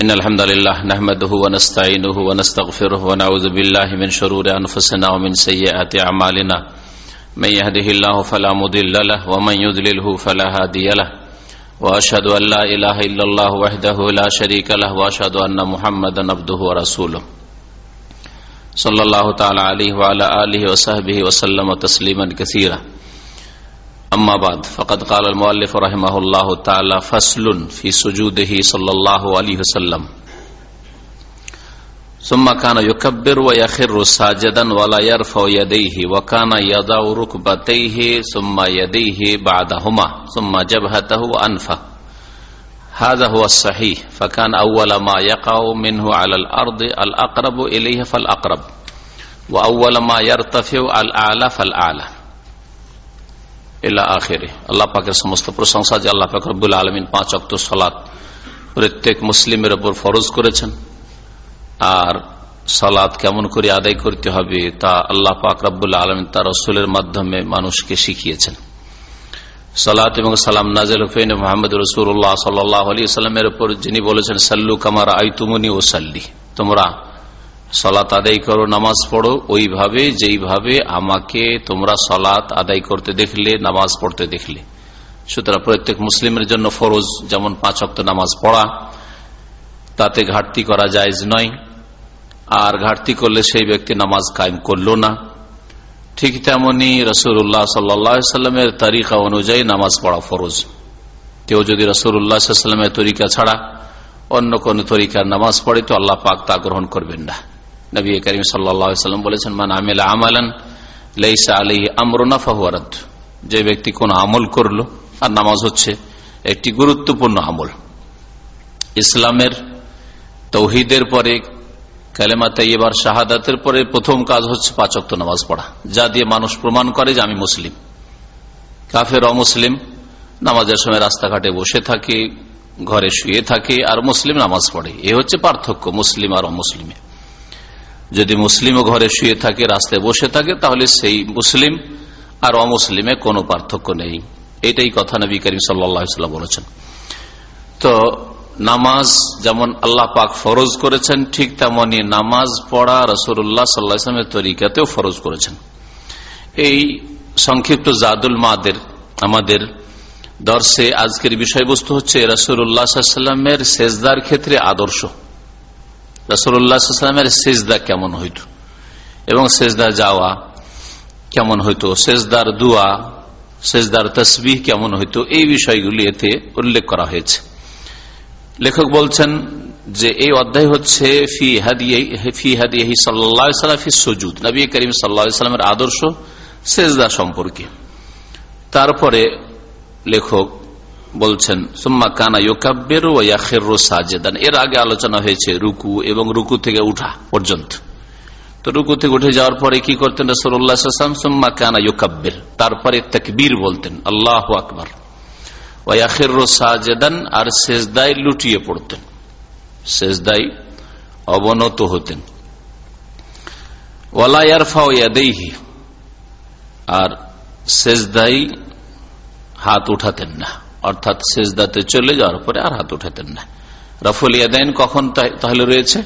إن الحمد لله نحمده ونستعينه ونستغفره ونعوذ بالله من شرور أنفسنا ومن سيئات أعمالنا. من يهده الله فلا مضل له ومن يضلله فلا هادي له. وأشهد أن لا إله إلا الله وحده لا شريك له وأشهد أن محمدا عبده ورسوله. صلى الله تعالى عليه وعلى آله وصحبه وسلم تسليما كثيرا. أما بعد، فقد قال المؤلف رحمه الله تعالى، فصل في سجوده صلى الله عليه وسلم. ثم كان يكبر ويخر ساجدا ولا يرفع يديه، وكان يضع ركبتيه ثم يديه بعدهما، ثم جبهته وأنفه. هذا هو الصحيح، فكان أول ما يقع منه على الأرض الأقرب إليه فالأقرب، وأول ما يرتفع الأعلى فالأعلى. আল্লাহ পাকের সমস্ত প্রশংসা যে আল্লাহ পাক আলমিন পাঁচ অক্ট সলাৎ প্রত্যেক মুসলিমের ওপর ফরজ করেছেন। আর সালাদ কেমন করে আদায় করতে হবে তা আল্লাহ পাক রব্বুল আলমিন তার রসুলের মাধ্যমে মানুষকে শিখিয়েছেন। সালাত এবং সালাম নাজেল হুফেন মোহাম্মদ রসুল্লাহ সাল্লাহ আলী সাল্লামের উপর যিনি বলেছেন, সাল্লু কামার আইতুমনি ও সাল্লি তোমরা সলাত আদায় করো, নামাজ পড়ো, ওইভাবে, যেইভাবে আমাকে তোমরা সলাত আদায় করতে দেখলে, নামাজ পড়তে দেখলে। সুতরাং প্রত্যেক মুসলিমের জন্য ফরজ, যেমন পাঁচ অক্ট নামাজ পড়া, তাতে ঘাটতি করা যায়জ নয়। আর ঘাটতি করলে সেই ব্যক্তি নামাজ কায়েম করল না। ঠিক তেমনি রসুল্লাহ সাল্লামের তারিকা অনুযায়ী নামাজ পড়া ফরজ। কেউ যদি রসুল্লাহ সাল্লামের তরিকা ছাড়া অন্য কোন তরিকার নামাজ পড়ে, তো আল্লাহ পাক তা গ্রহণ করবেন না। নবী করিম সাল্লাম বলেছেন, মান আমেলা আমালান আলী আমরনা যে ব্যক্তি কোন আমল করল আর নামাজ হচ্ছে একটি গুরুত্বপূর্ণ আমল। ইসলামের তৌহিদের পরে, কালেমা তাইবার শাহাদাতের পরে প্রথম কাজ হচ্ছে পাচক্ত নামাজ পড়া। যা দিয়ে মানুষ প্রমাণ করে যে আমি মুসলিম। কাফের অমুসলিম নামাজের সময় রাস্তাঘাটে বসে থাকে, ঘরে শুয়ে থাকে আর মুসলিম নামাজ পড়ে। এ হচ্ছে পার্থক্য, মুসলিম আর অমুসলিমে। যদি মুসলিমও ঘরে শুয়ে থাকে, রাস্তায় বসে থাকে, তাহলে সেই মুসলিম আর অমুসলিমে কোনো পার্থক্য নেই। এটাই কথা নবী করিম সাল্লাম বলেছেন। তো নামাজ যেমন আল্লাহ পাক ফরজ করেছেন, ঠিক তেমনি নামাজ পড়া রসুল্লাহ সাল্লাহামের তরিকাতেও ফরজ করেছেন। এই সংক্ষিপ্ত জাদুল মাদের, আমাদের দর্শে আজকের বিষয়বস্তু হচ্ছে রসুল্লাহামের সেজদার ক্ষেত্রে আদর্শ। রসুল্লাহামের সেজদা কেমন হইত? এবং সেজদা যাওয়া কেমন হইতো? সেজদার দুয়া, সেজদার তসবিহ কেমন হইতো? এই বিষয়গুলি এতে উল্লেখ করা হয়েছে। লেখক বলছেন যে এই অধ্যায় হচ্ছে ফি হাদিয়াহি সাল্লাহ ফি সজুদ। নবী করিম সাল্লামের আদর্শ সেজদা সম্পর্কে। তারপরে লেখক বলছেন, সুম্মা কানা ইয়োকাব্বের ও সাজেদান। এর আগে আলোচনা হয়েছে রুকু এবং রুকু থেকে উঠা পর্যন্ত। তো রুকু থেকে উঠে যাওয়ার পরে কি করতেন রসুল্লাহাম সুম্মা কানা ইয়োকাব্বের তারপরে তাকবীর বলতেন, আল্লাহ আকবর। ওয়াখের সাজেদান। আর শেষদায় লুটিয়ে পড়তেন। শেষদায় অবনত হতেন। আর শেষদাই হাত উঠাতেন না। অর্থাৎ শেষদাতে চলে যাওয়ার পরে আর হাত উঠাতেন না। রফুল ইয়াদাইন কখন তাহলে রয়েছে?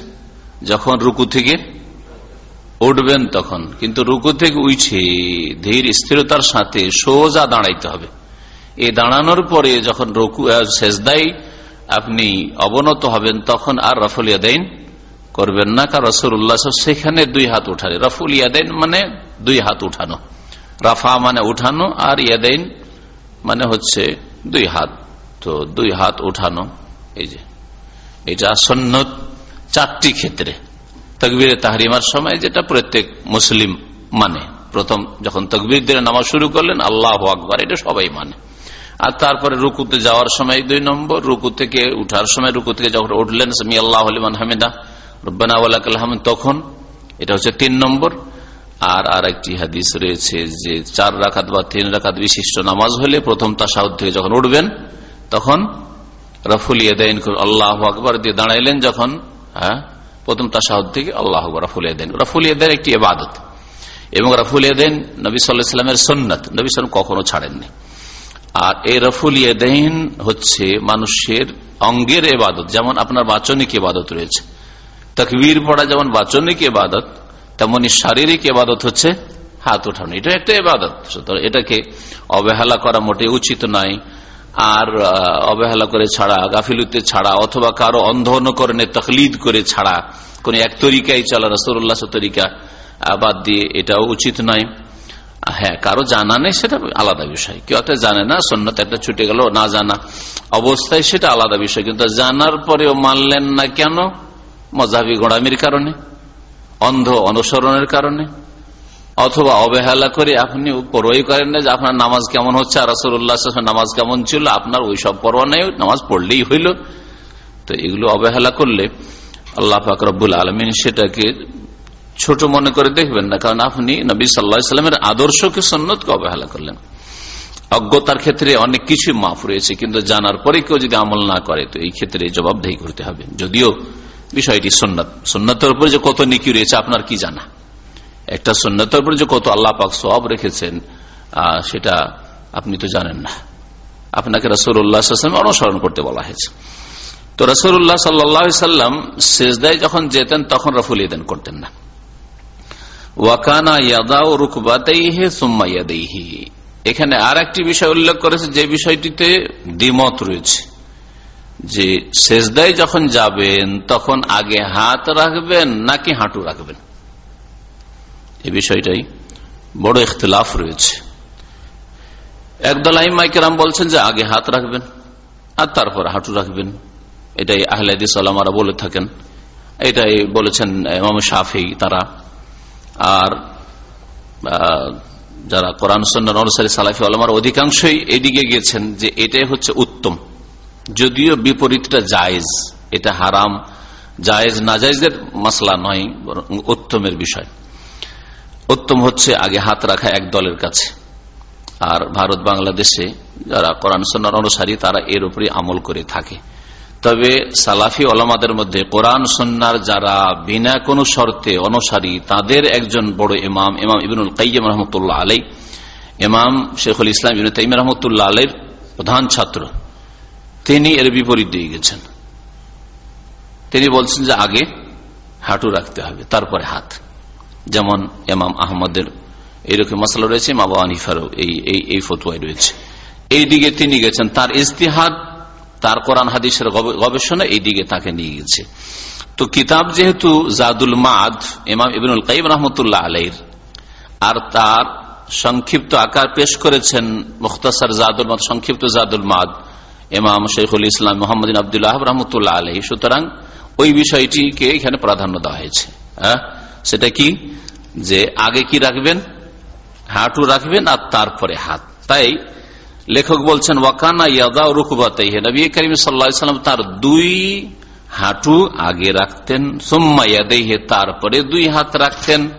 যখন রুকু থেকে উঠবেন তখন। কিন্তু রুকু থেকে উঠে ধীর স্থিরতার সাথে সোজা দাঁড়াইতে হবে। এই দাঁড়ানোর পরে যখন রুকু শেষদাই আপনি অবনত হবেন, তখন আর রফুল ইয়াদাইন করবেন না, কারণ রসুল উল্লাহ সেখানে দুই হাত উঠানে রফুল ইয়াদাইন মানে দুই হাত উঠানো। রাফা মানে উঠানো আর ইয়াদাইন মানে হচ্ছে দুই হাত। তো দুই হাত উঠানো এই যে। এটা সন্ন্যত চারটি ক্ষেত্রে। তকবিরে তাহরিমার সময় যেটা প্রত্যেক মুসলিম মানে। প্রথম যখন তকবির দিয়ে নামাজ শুরু করলেন, আল্লাহ আকবর, এটা সবাই মানে। আর তারপরে রুকুতে যাওয়ার সময় দুই নম্বর, রুকু থেকে উঠার সময়, রুকু থেকে যখন উঠলেন সামি আল্লাহ হামিদা, রব্বানা তখন, এটা হচ্ছে তিন নম্বর। আর আর একটি হাদিস রয়েছে যে চার রাখাত বা তিন রাখাত বিশিষ্ট নামাজ হলে প্রথম তাসাউদ থেকে যখন উঠবেন, তখন রফুলিয়া দেন আল্লাহ আকবর দিয়ে দাঁড়াইলেন যখন হ্যাঁ প্রথম তাসাউদ থেকে আল্লাহ আকবর রফুলিয়া দেন রফুলিয়া দেন একটি এবাদত এবং রফুলিয়া দেন নবী সাল্লাহ সাল্লামের সন্ন্যত নবী সাল্লাম কখনো ছাড়েননি। আর এই রফুল ইয়েদাইন হচ্ছে মানুষের অঙ্গের এবাদত যেমন আপনার বাচনিক এবাদত রয়েছে। তকবীর পড়া যেমন বাচনিক এবাদত তেমনি শারীরিক এবাদত হচ্ছে হাত উঠানো। এটা একটা এবাদত। সুতরাং এটাকে অবহেলা করা মোটে উচিত নয়। আর অবহেলা করে ছাড়া, গাফিলুতে ছাড়া, অথবা কারও অন্ধ অনুকরণে তকলিদ করে ছাড়া, কোন এক তরিকাই চলা রসুল্লাহ তরিকা বাদ দিয়ে এটাও উচিত নয়। হ্যাঁ কারও জানা নেই সেটা আলাদা বিষয়। কেউ একটা জানে না সন্ন্যত একটা ছুটে গেল, না জানা অবস্থায় সেটা আলাদা বিষয়। কিন্তু জানার পরেও মানলেন না কেন? মজাবি গোড়ামির কারণে। অন্ধ অনুসরণের কারণে, অথবা অবহেলা করে আপনি পরোই করেন না যে আপনার নামাজ কেমন হচ্ছে, আর রাসুল্লাহ নামাজ কেমন ছিল, আপনার ওই সব পরোয়া নেই, নামাজ পড়লেই হইল। তো এগুলো অবহেলা করলে আল্লাহ ফাকরবুল আলমিন সেটাকে ছোট মনে করে দেখবেন না, কারণ আপনি নবী সাল্লা সাল্লামের আদর্শকে সন্ন্যতকে অবহেলা করলেন। অজ্ঞতার ক্ষেত্রে অনেক কিছু মাফ রয়েছে, কিন্তু জানার পরে কেউ যদি আমল না করে, তো এই ক্ষেত্রে জবাবদেহি করতে হবে। যদিও বিষয়টি সন্ন্যত সন্ন্যতের উপরে যে কত নিকি রয়েছে, আপনার কি জানা? একটা সন্ন্যতের উপরে যে কত আল্লাহ পাক সব রেখেছেন সেটা আপনি তো জানেন না। আপনাকে রসুল্লাহাম অনুসরণ করতে বলা হয়েছে। তো রসুল্লাহ সাল্লাম শেষদায় যখন যেতেন, তখন রফুল ইদেন করতেন না। ওয়াকানা ইয়াদা ও এখানে আর একটি বিষয় উল্লেখ করেছে, যে বিষয়টিতে দ্বিমত রয়েছে। যে শেষদায় যখন যাবেন, তখন আগে হাত রাখবেন নাকি হাঁটু রাখবেন? এ বিষয়টাই বড় ইখতলাফ রয়েছে। একদল আইমাইকেরাম বলছেন যে আগে হাত রাখবেন আর তারপর হাঁটু রাখবেন। এটাই আহলাদিস আলামারা বলে থাকেন। এটাই বলেছেন ইমাম শাফি তারা। আর যারা কোরআন সন্ন্যান অনুসারী সালাফি আলমার অধিকাংশই এদিকে গেছেন যে এটাই হচ্ছে উত্তম। যদিও বিপরীতটা জায়েজ, এটা হারাম। জায়েজ নাজাইজের মাসলা নয় উত্তমের বিষয়। উত্তম হচ্ছে আগে হাত রাখা এক দলের কাছে। আর ভারত বাংলাদেশে যারা কোরআন সন্ন্যার অনুসারী, তারা এর উপরে আমল করে থাকে। তবে সালাফি ওলামাদের মধ্যে কোরআন সন্ন্যার যারা বিনা কোনো শর্তে অনুসারী, তাদের একজন বড় ইমাম ইমাম ইবিনুল কাইম রহমতুল্লাহ আলাই ইমাম শেখুল ইসলাম ইবিন তাইম রহমতুল্লাহ আলের প্রধান ছাত্র। তিনি এর বিপরীত দিয়ে গেছেন। তিনি বলছেন যে আগে হাঁটু রাখতে হবে, তারপরে হাত। যেমন ইমাম আহমদের এইরকম মশলা রয়েছে মাবা আনিফারও এই এই ফতুয়ায় রয়েছে। এই দিকে তিনি গেছেন, তার ইস্তিহাদ, তার কোরআন হাদিসের গবেষণা এই দিকে তাকে নিয়ে গেছে। তো কিতাব যেহেতু জাদুল মাদ, ইমাম ইবিনুল কাইম রহমতুল্লাহ আলাইর আর তার সংক্ষিপ্ত আকার পেশ করেছেন মুখতাসার জাদুল মাদ, সংক্ষিপ্ত জাদুল মাদ ইমাম শেখুল ইসলাম মোহাম্মদ আবদুল্লাহ রহমতুল্লাহ আলহী সুতরাং ওই বিষয়টিকে এখানে প্রাধান্য দেওয়া হয়েছে। হ্যাঁ? সেটা কি? যে আগে কি রাখবেন? হাঁটু রাখবেন আর তারপরে হাত। তাই লেখক বলছেন, ওয়াকানা ইয়াদা রুকুবাতে নবী করিম সাল্লাম তার দুই হাঁটু আগে রাখতেন, সোম্মা ইয়াদেহে তারপরে দুই হাত রাখতেন,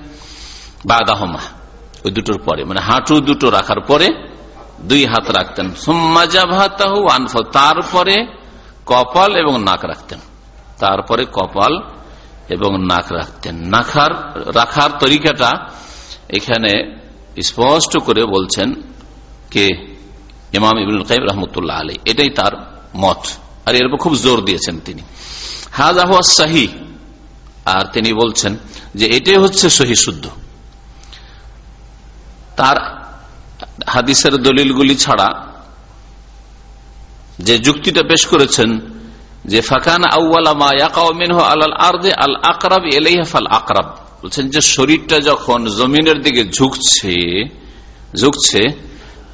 বাদাহমা, ওই দুটোর পরে। মানে হাঁটু দুটো রাখার পরে দুই হাত রাখতেন। সোম্মা জাভাতাহু আনফ, তারপরে কপাল এবং নাক রাখতেন। তারপরে কপাল এবং নাক রাখতেন। নাখার, রাখার তরিকাটা এখানে স্পষ্ট করে বলছেন কে? ইমাম ইবুল কাইম রহমতুল্লাহ আলী এটাই তার মত। আর এর উপর খুব জোর দিয়েছেন তিনি। হাজ সাহি আর তিনি বলছেন যে এটাই হচ্ছে সহি শুদ্ধ। তার হাদিসের দলিলগুলি ছাড়া যে যুক্তিটা পেশ করেছেন যে ফাকান বলছেন যে শরীরটা যখন জমিনের দিকে ঝুঁকছে ঝুঁকছে,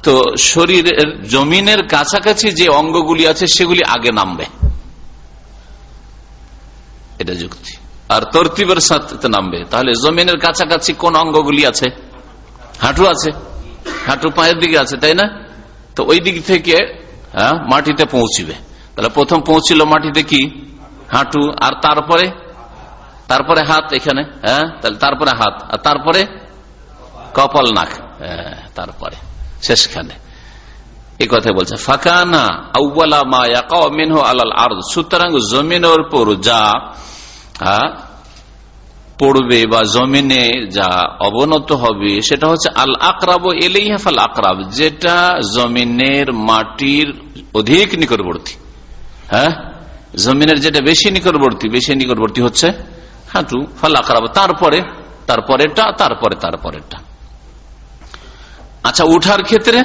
তো শরীরের জমিনের কাছাকাছি যে অঙ্গগুলি আছে সেগুলি আগে নামবে। এটা যুক্তি। আর তরতিবের সাথে নামবে। তাহলে জমিনের কাছাকাছি কোন অঙ্গগুলি আছে? হাঁটু আছে। হাঁটু পায়ের দিকে আছে তাই না? তো ওই দিক থেকে হ্যাঁ মাটিতে পৌঁছিবে। তাহলে প্রথম পৌঁছিল মাটিতে কি? হাঁটু। আর তারপরে? তারপরে হাত এখানে হ্যাঁ? তাহলে তারপরে হাত। আর তারপরে? কপাল নাক। হ্যাঁ, তারপরে। শেষখানে। এই কথা বলছে ফাঁকানা আউ্বালা মা আলাল আরদ। সুতরাং জমিনের উপর যা আহ, পড়বে বা জমিনে যা অবনত হবে, সেটা হচ্ছে আল আকরাব এলেইহাফাল আকরাব যেটা জমিনের মাটির অধিক নিকটবর্তী। হ্যাঁ? জমিনের যেটা বেশি নিকটবর্তী বেশি নিকটবর্তী হচ্ছে হাঁটু ফাল আকরাব তারপরে, তারপরেরটা তারপরে, তারপরেরটা। আচ্ছা উঠার ক্ষেত্রে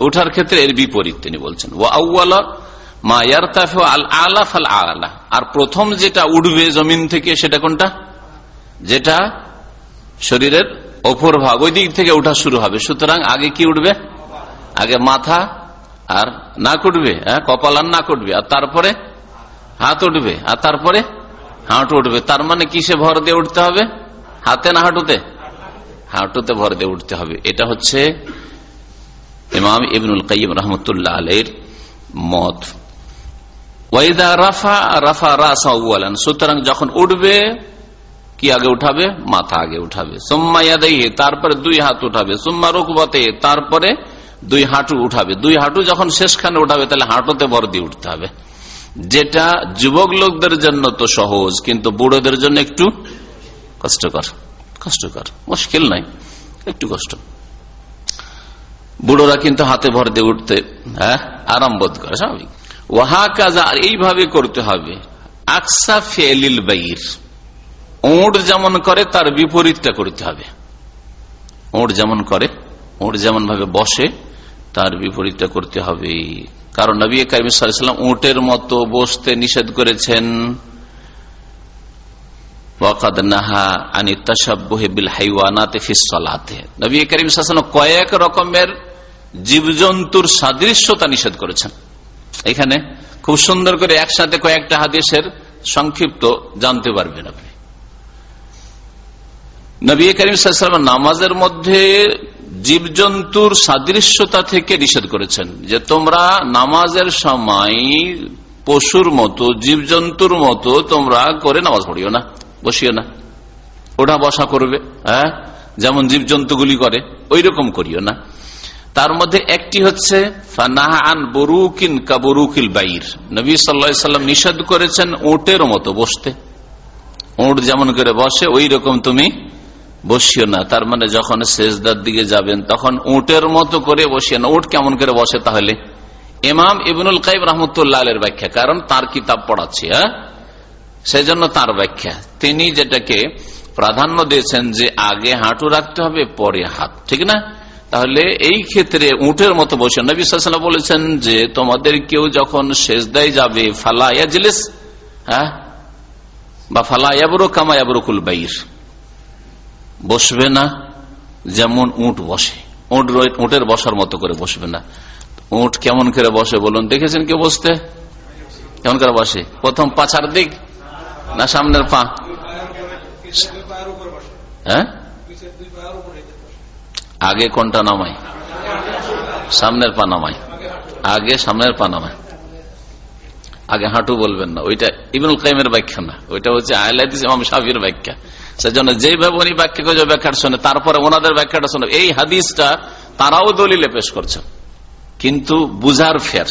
উঠার ক্ষেত্রে এর বিপরীত তিনি বলছেন ও আউ্লা মা ইয়ারতাফে আল আলা ফাল আলা আর প্রথম যেটা উঠবে জমিন থেকে, সেটা কোনটা? যেটা শরীরের অপর ভাগ, ওই দিক থেকে উঠা শুরু হবে। সুতরাং আগে কি উঠবে? আগে মাথা আর নাক উঠবে হ্যাঁ? কপাল আর নাক উঠবে। আর তারপরে হাত উঠবে, আর তারপরে হাঁটু উঠবে। তার মানে কিসে ভর দিয়ে উঠতে হবে? হাতে না হাঁটুতে? হাঁটুতে ভর দিয়ে উঠতে হবে। এটা হচ্ছে ইমাম ইবনুল কাইম রহমতুল্লাহ আলের মত। ওয়াইদা রাফা রাফা রাসা সুতরাং যখন উঠবে কি আগে উঠাবে? মাথা আগে উঠাবে। সোম্মা ইয়াদাইহে, তারপরে দুই হাত উঠাবে। সোম্মা রুকবতে, তারপরে দুই হাঁটু উঠাবে। দুই হাঁটু যখন শেষখানে উঠাবে, তাহলে হাঁটুতে বর দিয়ে উঠতে হবে। যেটা যুবক লোকদের জন্য তো সহজ, কিন্তু বুড়োদের জন্য একটু কষ্টকর। কষ্টকর। মুশকিল নাই একটু কষ্ট। বুড়োরা কিন্তু হাতে ভর দিয়ে উঠতে হ্যাঁ আরাম বোধ করে, স্বাভাবিক। ওয়াহা কাজা আর এইভাবে করতে হবে। আকসা ফেলিল বাইর। ওঁট যেমন করে, তার বিপরীতটা করতে হবে। ওঁট যেমন করে ওঁট যেমন ভাবে বসে, তার বিপরীতটা করতে হবে। কারণ নবী কারিম উটের মতো বসতে নিষেধ করেছেন। কয়েক রকমের জীবজন্তুর সাদৃশ্যতা নিষেধ করেছেন। এখানে খুব সুন্দর করে একসাথে কয়েকটা হাদিসের সংক্ষিপ্ত জানতে পারবেন আপনি। নবী করিম নামাজের মধ্যে জীবজন্তুর সাদৃশ্যতা থেকে নিষেধ করেছেন যে তোমরা নামাজের সময় পশুর মতো, জীবজন্তুর মতো তোমরা করে নামাজ পড়িও না, বসিও না। ওটা বসা করবে হ্যাঁ? যেমন জীবজন্তুগুলি করে ওই রকম করিও না। তার মধ্যে একটি হচ্ছে কাবরুকিল বাইর। নবী নিষেধ করেছেন ওটের মতো বসতে। ওট যেমন করে বসে ওই রকম তুমি বসিও না। তার মানে যখন শেষদার দিকে যাবেন, তখন উটের মতো করে বসিয়ে না। উট কেমন করে বসে তাহলে? ইমাম ইবনুল কাইব রহমতুল্লাহ আলের ব্যাখ্যা, কারণ তার কিতাব পড়াচ্ছি হ্যাঁ? সেই জন্য তার ব্যাখ্যা। তিনি যেটাকে প্রাধান্য দিয়েছেন যে আগে হাঁটু রাখতে হবে, পরে হাত, ঠিক না? তাহলে এই ক্ষেত্রে উটের মতো বসে নবী বলেছেন যে, তোমাদের কেউ যখন শেষদায় যাবে, ফালা ইয়াজলিস হ্যাঁ? বা ফালা ইয়াবরু কামা ইয়াবরুকুল বাইর। বসবে না, যেমন উঁট বসে। উঁট উঁটের বসার মতো করে বসবে না। উঁট কেমন করে বসে বলুন? দেখেছেন কেউ বসতে? কেমন করে বসে? প্রথম পাছার দিক, না সামনের পা? হ্যাঁ? আগে কোনটা নামাই? সামনের পা নামাই। আগে সামনের পা নামায় আগে হাঁটু বলবেন না, ওইটা ইবনুল কাইমের ব্যাখ্যা না। ওইটা হচ্ছে আহলাদিস ইমাম শাফির ব্যাখ্যা। সেজন্য যেভাবে উনি ব্যাখ্যা করে ব্যাখ্যাটা শোনে, তারপরে ওনাদের ব্যাখ্যাটা শোনে। এই হাদিসটা তারাও দলিলে পেশ করছে কিন্তু বুঝার ফের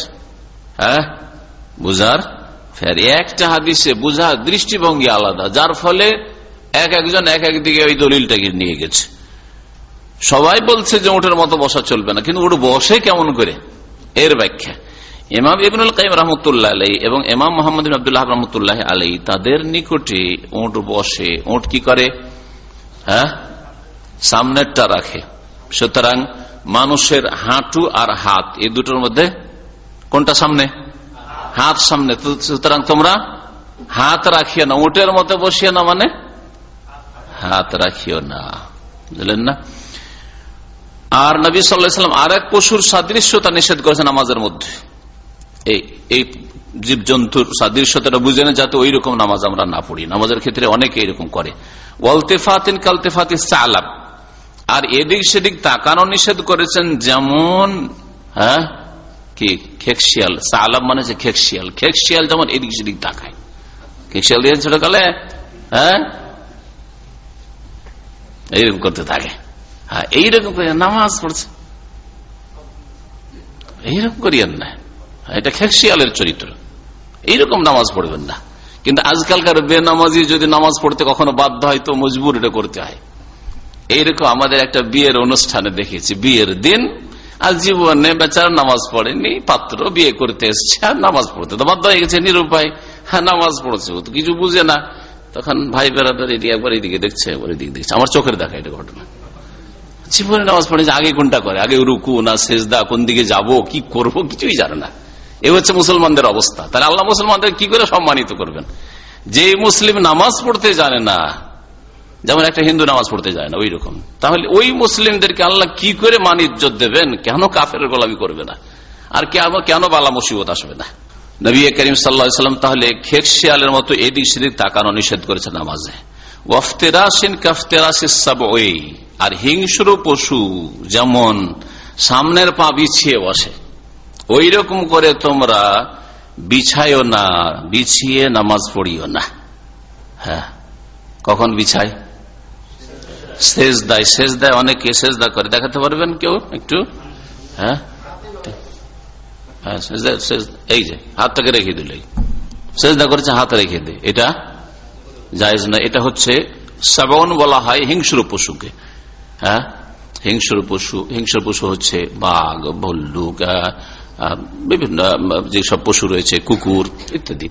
হ্যাঁ? বুঝার ফের। একটা হাদিসে বুঝার দৃষ্টিভঙ্গি আলাদা, যার ফলে এক একজন এক একদিকে ওই দলিলটাকে নিয়ে গেছে। সবাই বলছে যে ওটের মতো বসা চলবে না, কিন্তু ওটা বসে কেমন করে? এর ব্যাখ্যা। ইমাম ইবনুল কাইম রহমতুল্লাহ আলাই এবং ইমাম মোহাম্মদ আবদুল্লাহ রহমতুল্লাহ আলাই তাদের নিকটে ওট বসে। ওট কি করে? হ্যাঁ? সামনেরটা রাখে। সুতরাং মানুষের হাঁটু আর হাত, এই দুটোর মধ্যে কোনটা সামনে? হাত সামনে। সুতরাং তোমরা হাত রাখিও না। উটের মতো বসিও না মানে হাত রাখিও না। বুঝলেন না? আর নবী সাল্লাম আর এক পশুর সাদৃশ্যতা নিষেধ করেছেন আমাদের মধ্যে। এই জীবজন্তুর সাদৃশ্যতাটা বুঝে না, যাতে ওই রকম নামাজ আমরা না পড়ি। নামাজের ক্ষেত্রে অনেকে এরকম করে। ওয়ালতেফাতিন কালতেফাতি সালাব আর এদিক সেদিক তাকানো নিষেধ করেছেন যেমন হ্যাঁ? কি? খেকশিয়াল। সালাব মানে যে খেকশিয়াল। খেকশিয়াল যেমন এদিক সেদিক তাকায়। খেকশিয়াল দিয়ে ছোটকালে হ্যাঁ? এইরকম করতে থাকে। হ্যাঁ এইরকম করে নামাজ পড়ছে। এইরকম করিয়েন না। এটা খেকশিয়ালের চরিত্র। এইরকম নামাজ পড়বেন না। কিন্তু আজকালকার বেনামাজি যদি নামাজ পড়তে কখনো বাধ্য হয়, তো মজবুর এটা করতে হয়। এইরকম আমাদের একটা বিয়ের অনুষ্ঠানে দেখেছি। বিয়ের দিন আর জীবনে বেচারা নামাজ পড়েনি, পাত্র বিয়ে করতে এসছে আর নামাজ পড়তে। তো বাধ্য হয়ে গেছে নিরুপায় হ্যাঁ নামাজ পড়ছে। ও তো কিছু বুঝে না। তখন ভাই বেড়াদার এদিকে একবার এদিকে দেখছে, একবার এদিকে দেখছে। আমার চোখের দেখা এটা ঘটনা। জীবনে নামাজ পড়েছে আগে কোনটা করে? আগে রুকু না শেষদা কোন দিকে যাব, কি করব, কিছুই জানে না। এ হচ্ছে মুসলমানদের অবস্থা। তাহলে আল্লাহ মুসলমানদের কি করে সম্মানিত করবেন? যে মুসলিম নামাজ পড়তে জানে না, যেমন একটা হিন্দু নামাজ পড়তে যায় না ওই রকম তাহলে ওই মুসলিমদেরকে আল্লাহ কি করে মান ইজ্জত দেবেন? কেন কাফের গোলামি করবে না? আর কেন কেন বালা মুসিবত আসবে না? নবী করিম সাল্লাম তাহলে খেক শিয়ালের মতো এদিক সেদিক তাকানো নিষেধ করেছে নামাজে। আর হিংস্র পশু যেমন সামনের পা বিছিয়ে বসে ওই রকম করে তোমরা বিছাইও না, বিছিয়ে নামাজ পড়িও না। হ্যাঁ। কখন বিছায়? শেষ দায় শেষ দায় অনেকে শেষ দা করে। দেখাতে পারবেন কেউ একটু? হ্যাঁ? হ্যাঁ হাতটাকে রেখে দিল। সেজদা করেছে, হাত রেখে দে। এটা জায়েজ না এটা হচ্ছে শ্রাবণ বলা হয় হিংস্র পশুকে। হ্যাঁ? হিংস্র পশু হিংস্র পশু হচ্ছে বাঘ, ভল্লুক বিভিন্ন যেসব পশু রয়েছে, কুকুর ইত্যাদি।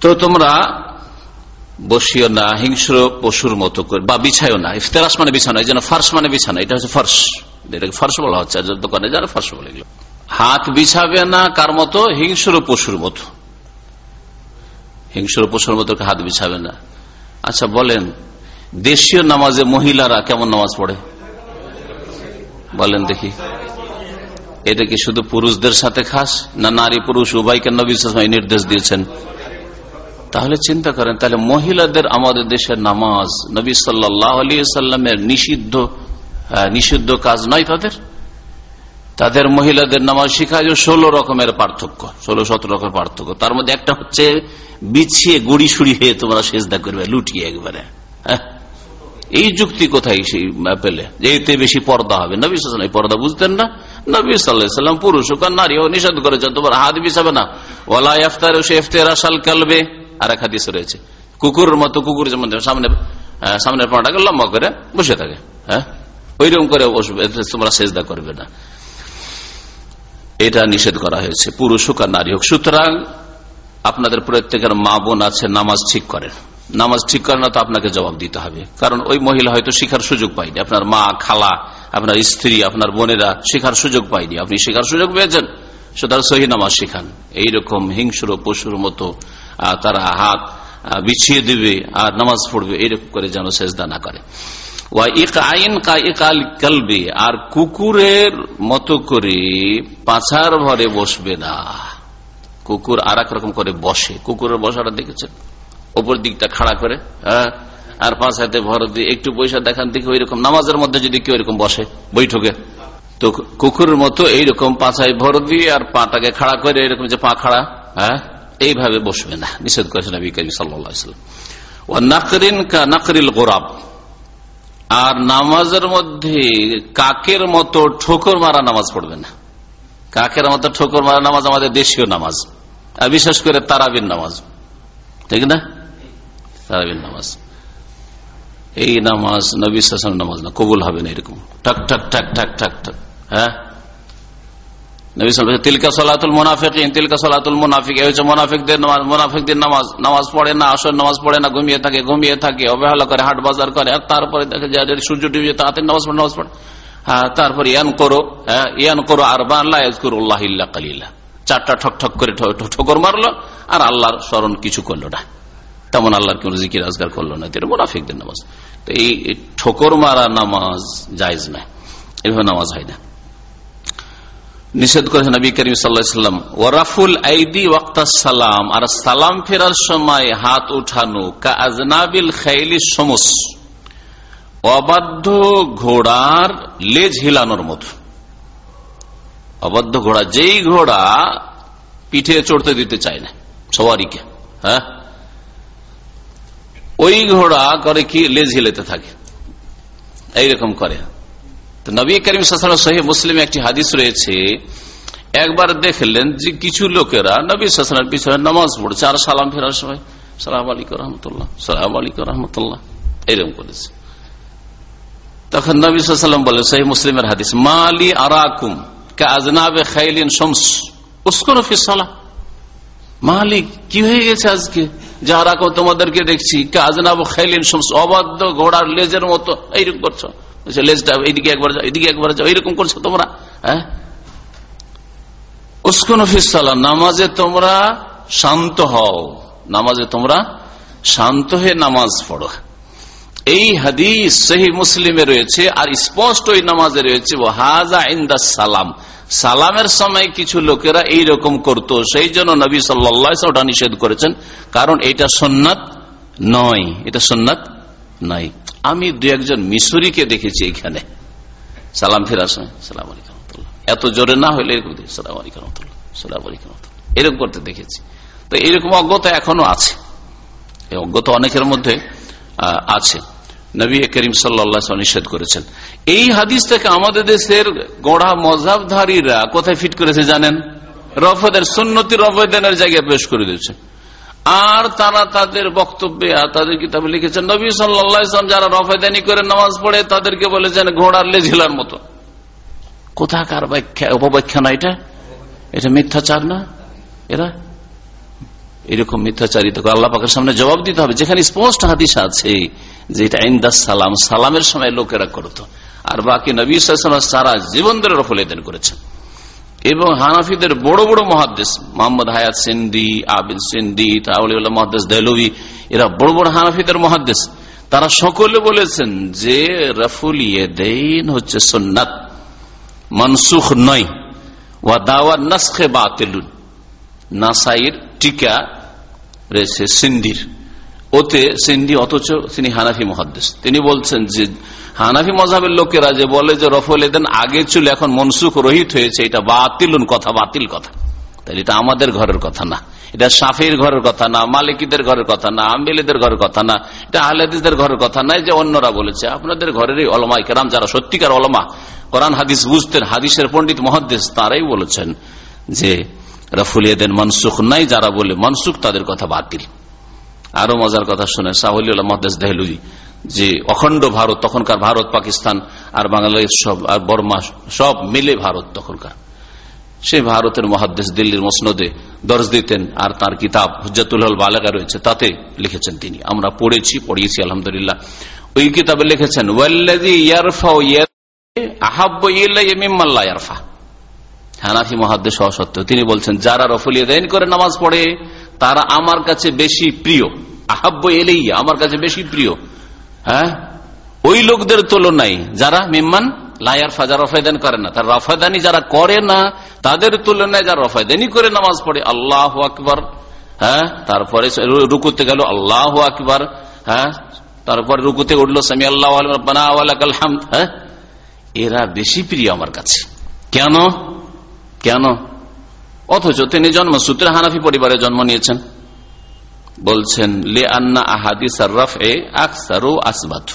তো তোমরা বসিও না, হিংস্র পশুর মতো করে, বা বিছাইও না। ইফতেরাস মানে বিছানো, এই জন্য ফার্স মানে বিছানো, এটা হচ্ছে ফার্স। এটাকে ফার্স বলা হচ্ছে দোকানে যারা ফার্স বলে এগুলো। হাত বিছাবে না কার মতো? হিংস্র পশুর মতো। হিংস্র পশুর মতো হাত বিছাবে না। আচ্ছা বলেন, দেশীয় নামাজে মহিলারা কেমন নামাজ পড়ে? বলেন দেখি। এটা কি শুধু পুরুষদের সাথে খাস না নারী পুরুষ উভয়কে নবী নির্দেশ দিয়েছেন? তাহলে চিন্তা করেন তাহলে মহিলাদের আমাদের দেশের নামাজ নবী সাল্লামের নিষিদ্ধ আহ, নিষিদ্ধ কাজ নয় তাদের। তাদের মহিলাদের নামাজ শিখায় ষোলো রকমের পার্থক্য ষোলো সতেরো রকমের পার্থক্য। তার মধ্যে একটা হচ্ছে বিছিয়ে গুড়ি সুড়ি হয়ে তোমরা শেষ সেজদা করবে লুটিয়ে একবারে। হ্যাঁ? এই যুক্তি কোথায় সেই পেলে? যে এতে বেশি পর্দা হবে। নবী পর্দা বুঝতেন না। নবী সাল্লাম পুরুষ হোক আর নারীও নিষেধ করেছেন, তোমার হাত বিছাবে না। ওলা ইফতার সে ইফতের আসাল কালবে। আর এক হাদিস রয়েছে। কুকুরের মতো কুকুর যেমন সামনে সামনের লম্বা করে বসে থাকে হ্যাঁ? ওইরকম করে তোমরা সেজদা করবে না। এটা নিষেধ করা হয়েছে, পুরুষ হোক আর নারী হোক। সুতরাং আপনাদের প্রত্যেকের মা বোন আছে, নামাজ ঠিক করেন। নামাজ ঠিক করেন না তো আপনাকে জবাব দিতে হবে। কারণ ওই মহিলা হয়তো শিখার সুযোগ পায়নি। আপনার মা, খালা আপনার স্ত্রী, আপনার বোনেরা শেখার সুযোগ পায়নি। আপনি শেখার সুযোগ পেয়েছেন। সুতরাং সহি নামাজ শেখান। এইরকম হিংস্র পশুর মতো তারা হাত বিছিয়ে দিবে আর নামাজ পড়বে, এইরকম করে যেন সেজদা না করে। আর কুকুরের মতো করে পাছার ভরে বসবে না। কুকুর আর রকম করে বসে। কুকুরের বসাটা দেখেছেন? ওপর দিকটা খাড়া করে হ্যাঁ? আর পাঁচ হাতে ভর দিয়ে একটু পয়সা দেখান দেখে ওই রকম নামাজের মধ্যে যদি কেউ এরকম বসে বৈঠকে। তো কুকুরের মতো এইরকম পাঁচায় ভর দিয়ে আর পাটাকে খাড়া করে এরকম যে পা খাড়া হ্যাঁ? এইভাবে বসবে না, নিষেধ করেছেন নবী সাল্লাম ও নাকরিন কা নাকরিল গোরাব। আর নামাজের মধ্যে কাকের মতো ঠোকর মারা নামাজ পড়বে না। কাকের মতো ঠোকর মারা নামাজ আমাদের দেশীয় নামাজ। আর বিশেষ করে তারাবিন নামাজ। ঠিক না? তারাবিন নামাজ। এই নামাজ, নবী নামাজ না, কবুল হবে না এরকম। ঠাক ঠাক ঠাক ঠাক ঠাক ঠাক হ্যাঁ? নামাজ নামাজ পড়ে না নামাজ পড়ে না, ঘুমিয়ে থাকে ঘুমিয়ে থাকে করে, হাট বাজার করে, আর তারপরে দেখে সূর্য নামাজ নামাজ পড়ে। হ্যাঁ তারপরে ইয়ান করো হ্যাঁ ইয়ান করো, আর কালিল্লা চারটা ঠক ঠক করে ঠোকর মারলো, আর আল্লাহর স্মরণ কিছু করল না। তেমন আল্লাহর কোন জিকির আজগার করল না। এটা মোনাফিকদের নামাজ। তো এই ঠোকর মারা নামাজ জায়জ না এভাবে নামাজ হয় না। নিষেধ করেছেন নবী করিম সাল্লাম ওরাফুল আইদি ওয়াক্তা সালাম আর সালাম ফেরার সময় হাত উঠানো কা আজনাবিল খাইলি সমস অবাধ্য ঘোড়ার লেজ হিলানোর মতো। অবাধ্য ঘোড়া, যেই ঘোড়া পিঠে চড়তে দিতে চায় না সবারিকে হ্যাঁ? ওই ঘোড়া করে কি লেজ হিলেতে থাকে। এইরকম করে। তো নবী করিম সহি মুসলিম একটি হাদিস রয়েছে, একবার দেখলেন যে কিছু লোকেরা নবী সালামের পিছনে নামাজ পড়ছে। আর সালাম ফেরার সময়, সালাম আলিক রহমতুল্লাহ, সালাম আলিক রহমতুল্লাহ এরকম করেছে। তখন নবী সাল্লাম বলে সহি মুসলিমের হাদিস, মালি আরাকুম কে আজনাবে খাইলিন শমস উস্কর ফিসালা মালিক, কি হয়ে গেছে আজকে? যারা তোমাদেরকে দেখছি। কাজ না খাইলেন সমস্ত অবাধ্য ঘোড়ার লেজের মতো। এইরকম করছ। লেজটা এইদিকে একবার যাও, এইদিকে একবার যাও, এইরকম করছ তোমরা হ্যাঁ? উস্কুন ফিসালা নামাজে তোমরা শান্ত হও। নামাজে তোমরা শান্ত হয়ে নামাজ পড়ো। এই হাদিস সেই মুসলিমে রয়েছে আর স্পষ্ট ওই নামাজে রয়েছে হাজা ইন্দা সালাম। সালামের সময় কিছু লোকেরা এই রকম করত, সেই জন্য নবী সাল্লা ওটা নিষেধ করেছেন, কারণ এটা সন্ন্যাত নয়, এটা সন্ন্যাত নয় আমি দু একজন মিশরিকে দেখেছি এখানে। সালাম ফেরার সময়, সালাম আলিক এত জোরে না হইলে এরকম সালাম আলিক রহমতুল্লাহ, সালাম আলিক রহমতুল্লাহ। এরকম করতে দেখেছি। তো এরকম অজ্ঞতা এখনও আছে। অজ্ঞতা অনেকের মধ্যে আছে। নবী করিম সাল্লা নিষেধ করেছেন। এই হাদিস থেকে আমাদের দেশের গোড়া মজাবধারীরা কোথায় ফিট করেছে জানেন? রফেদের, সুন্নতি রফেদানের জায়গায় পেশ করে দিয়েছে। আর তারা তাদের বক্তব্যে তাদের কিতাবে লিখেছেন, নবী সাল্লাম যারা রফেদানি করে নামাজ পড়ে, তাদেরকে বলেছেন ঘোড়ার লেঝিলার মতো। কোথাকার ব্যাখ্যা অপব্যাখ্যা না এটা? এটা মিথ্যাচার না? এরা? এরকম মিথ্যাচারিত আল্লাহ পাকের সামনে জবাব দিতে হবে। যেখানে স্পষ্ট হাদিস আছে যে এটা ইন্দাস সালাম, সালামের সময় লোকেরা করত। আর বাকি নবী সারা জীবন ধরে রফলেদেন করেছেন। এবং হানাফিদের বড় বড় মহাদেশ মোহাম্মদ হায়াত সিন্দি, আবিদ সিন্দি তাউলিউল্লাহ মহাদেশ দেলবি এরা বড় বড় হানাফিদের মহাদেশ তারা সকলে বলেছেন যে রফুল ইয়েদিন হচ্ছে সোননাথ মনসুখ নয়। ওয়া দাওয়া নসখে বাতিলুন। নাসাইর টিকা রয়েছে সিন্ধির ওতে সিন্ধি, অথচ তিনি হানাফি মহাদ্দেশ তিনি বলছেন যে হানাফি মজাবের লোকেরা যে বলে যে রফল এদেন আগে ছিল, এখন মনসুখ রহিত হয়েছে, এটা বাতিলুন কথা, বাতিল কথা। তাহলে এটা আমাদের ঘরের কথা না। এটা সাফির ঘরের কথা না, মালিকীদের ঘরের কথা না, আম্বিলিদের ঘরের কথা না, এটা আহলেদিদের ঘরের কথা নাই যে অন্যরা বলেছে, আপনাদের ঘরেরই অলমা কেরাম, যারা সত্যিকার অলমা কোরআন, হাদিস বুঝতেন, হাদিসের পণ্ডিত মহাদ্দেশ তারাই বলেছেন যে রফুলিয়েদেন মনসুখ নাই, যারা বলে মনসুখ তাদের কথা বাতিল। আরও মজার কথা শুনে সাহুল্লাহ মহাদেশ দেহলুই যে অখণ্ড ভারত, তখনকার ভারত, পাকিস্তান আর বাংলাদেশ সব, আর বর্মা সব মিলে ভারত তখনকার। সেই ভারতের মহাদেশ দিল্লির মসনদে দর্জ দিতেন আর তার কিতাব হুজাতুল হল বালাগা রয়েছে, তাতে লিখেছেন তিনি। আমরা পড়েছি, পড়িয়েছি, আলহামদুলিল্লাহ। ওই কিতাবে লিখেছেন হানাফি মহাদ্দেশ সত্ত্বেও তিনি বলছেন, যারা রফুলিয়া দেন করে নামাজ পড়ে, তারা আমার কাছে বেশি প্রিয়। আহাব্য এলেই আমার কাছে বেশি প্রিয়। হ্যাঁ? ওই লোকদের তুলনায় যারা মিম্মান লায়ার ফাজা রফায়দান করে না, তার রফায়দানি যারা করে না, তাদের তুলনায় যারা রফায়দানি করে নামাজ পড়ে, আল্লাহ আকবর। হ্যাঁ? তারপরে রুকুতে গেল, আল্লাহ আকবর। হ্যাঁ? তারপরে রুকুতে উঠল সামি আল্লাহ হামদ। হ্যাঁ? এরা বেশি প্রিয় আমার কাছে। কেন? কেন? অথচ তিনি জন্মসূত্রে হানাফি পরিবারে জন্ম নিয়েছেন। বলছেন লে আন্না আহাদিস রফ এ আকসারু আসবাত।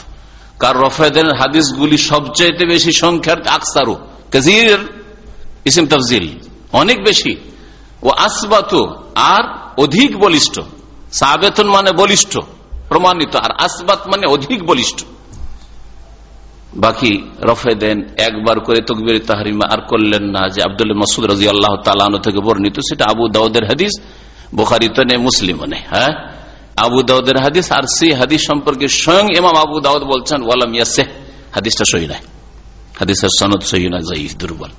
কার রফেদের হাদিসগুলি সবচেয়ে বেশি সংখ্যার আকসারু। কাজির ইসিম তফজিল অনেক বেশি। ও আসবাত আর অধিক বলিষ্ঠ। সাবেতন মানে বলিষ্ঠ, প্রমাণিত। আর আসবাত মানে অধিক বলিষ্ঠ। বাকি রফে দেন একবার করে তকবির তাহারিমা আর করলেন না, যে আব্দুল মসুদ রাজি আল্লাহ থেকে বর্ণিত। সেটা আবু দাউদের হাদিস। বোখারি তো নেই মুসলিম নেই হ্যাঁ? আবু দাউদের হাদিস, আর সেই হাদিস সম্পর্কে স্বয়ং ইমাম আবু দাউদ বলছেন, ওয়ালাম ইয়াসে হাদিসটা সহি নাই। হাদিসের সনদ সহি দুর্বল।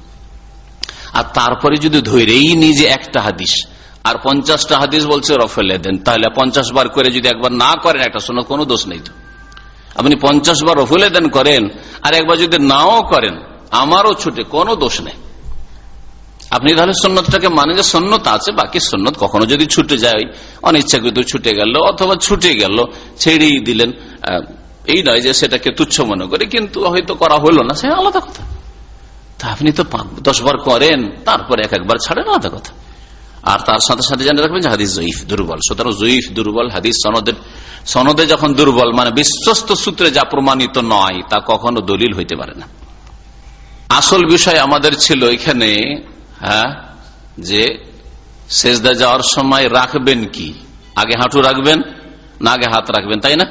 আর তারপরে যদি ধৈরেই নিজে একটা হাদিস, আর পঞ্চাশটা হাদিস বলছে রফেলে দেন, তাহলে পঞ্চাশ বার করে যদি একবার না করেন, একটা শোনো কোনো দোষ নেই তো। আপনি পঞ্চাশ বার রফুলে দেন, করেন, আর একবার যদি নাও করেন, আমারও ছুটে কোনো দোষ নেই। আপনি তাহলে সন্ন্যতটাকে মানে যে সন্ন্যত আছে, বাকি সন্ন্যত কখনো যদি ছুটে যায় অনিচ্ছাকৃত ছুটে গেল অথবা ছুটে গেল, ছেড়েই দিলেন এই নয় যে সেটাকে তুচ্ছ মনে করে, কিন্তু হয়তো করা হলো না, সে আলাদা কথা। তা আপনি তো দশ বার করেন, তারপরে এক একবার ছাড়েন, আলাদা কথা। আর তার সাথে সাথে জানিয়ে রাখবেন যে হাদিস জয়ীফ, দুর্বল। সুতরাং জয়ীফ, দুর্বল হাদিস সনদের, সনদে যখন দুর্বল মানে বিশ্বস্ত সূত্রে যা প্রমাণিত নয়, তা কখনো দলিল হইতে পারে না। আসল বিষয় আমাদের ছিল এখানে হ্যাঁ? যে সেজদা যাওয়ার সময় রাখবেন কি? আগে হাঁটু রাখবেন না আগে হাত রাখবেন, তাই না?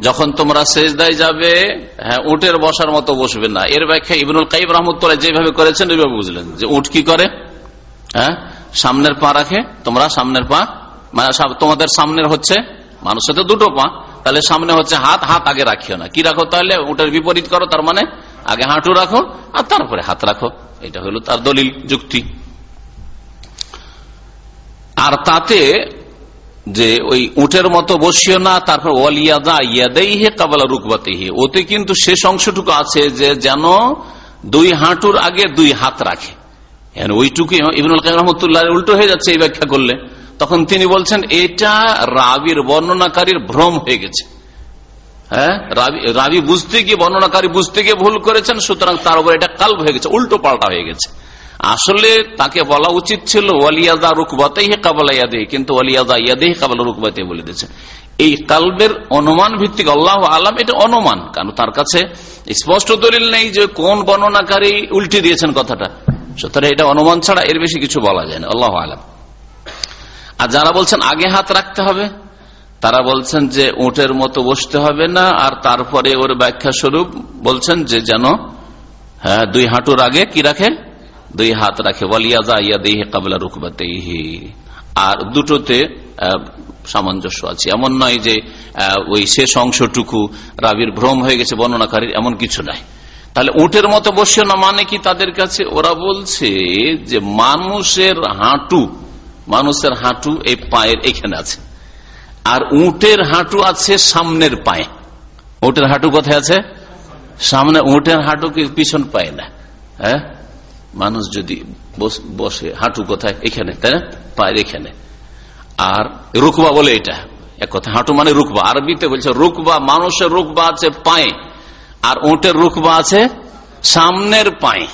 যখন তোমরা সেজদায় যাবে হ্যাঁ উটের বসার মতো বসবে না। এর ব্যাখ্যা ইবনুল কাইব রহমতুল্লাহ যেভাবে করেছেন, ওইভাবে বুঝলেন। যে উঠ কি করে? হ্যাঁ? সামনের পা রাখে, তোমরা সামনের পা মানে তোমাদের সামনের হচ্ছে মানুষের তো দুটো পা। তাহলে সামনে হচ্ছে হাত হাত আগে রাখিও না। কি রাখো তাহলে? উটের বিপরীত করো, তার মানে আগে হাঁটু রাখো, আর তারপরে হাত রাখো। এটা হলো তার দলিল যুক্তি। আর তাতে যে ওই উটের মতো বসিও না, তারপর ওয়ালিয়াদা ইয়াদাই হে কাবালা রুকবাতে হে ওতে কিন্তু শেষ অংশটুকু আছে যে যেন দুই হাঁটুর আগে দুই হাত রাখে। ওইটুকু ইবনুল রহমতুল্লাহ উল্টো হয়ে যাচ্ছে এই ব্যাখ্যা করলে। তখন তিনি বলছেন, এটা রাবির বর্ণনাকারীর ভ্রম হয়ে গেছে। হ্যাঁ? রাবি বুঝতে গিয়ে, বর্ণনাকারী বুঝতে গিয়ে ভুল করেছেন, সুতরাং তার উপর এটা কাল্প হয়ে গেছে, উল্টো পাল্টা হয়ে গেছে। আসলে তাকে বলা উচিত ছিল ওয়ালিয়াদা রুকবাতেই হে কাবলা ইয়াদে, কিন্তু ওয়ালিয়াদা ইয়াদেই কাবলা রুকবাতে বলে দিয়েছে। এই কালবের অনুমান ভিত্তিক আল্লাহ আলাম, এটা অনুমান, কারণ তার কাছে স্পষ্ট দলিল নেই যে কোন বর্ণনাকারী উল্টে দিয়েছেন কথাটা। সুতরাং এটা অনুমান ছাড়া এর বেশি কিছু বলা যায় না, আল্লাহ আলাম। আর যারা বলছেন, আগে হাত রাখতে হবে তারা বলছেন যে উটের মতো বসতে হবে না, আর তারপরে ওর ব্যাখ্যা স্বরূপ বলছেন যে যেন হ্যাঁ দুই হাঁটুর আগে কি রাখে? দুই হাত রাখে। কাবলা আর দুটোতে সামঞ্জস্য আছে। এমন নয় যে ওই শেষ অংশটুকু রাবির ভ্রম হয়ে গেছে, বর্ণনাকারীর এমন কিছু নাই। তাহলে উটের মতো বসে না মানে কি তাদের কাছে? ওরা বলছে যে মানুষের হাঁটু মানুষের হাঁটু এই পায়ের এখানে আছে। আর উটের হাঁটু আছে সামনের পায়ে। উটের হাঁটু কোথায় আছে? সামনে। উটের হাঁটু কি পিছন পায় না? হ্যাঁ? মানুষ যদি বসে হাঁটু কোথায়? এখানে, তাই না? পায়ের এখানে। আর রুকবা বলে এটা। এক কথা, হাঁটু মানে রুকবা। আরবিতে বলছে রুকবা, মানুষের রুকবা আছে পায়ে। আর উটের রুকবা আছে সামনের পায়ে।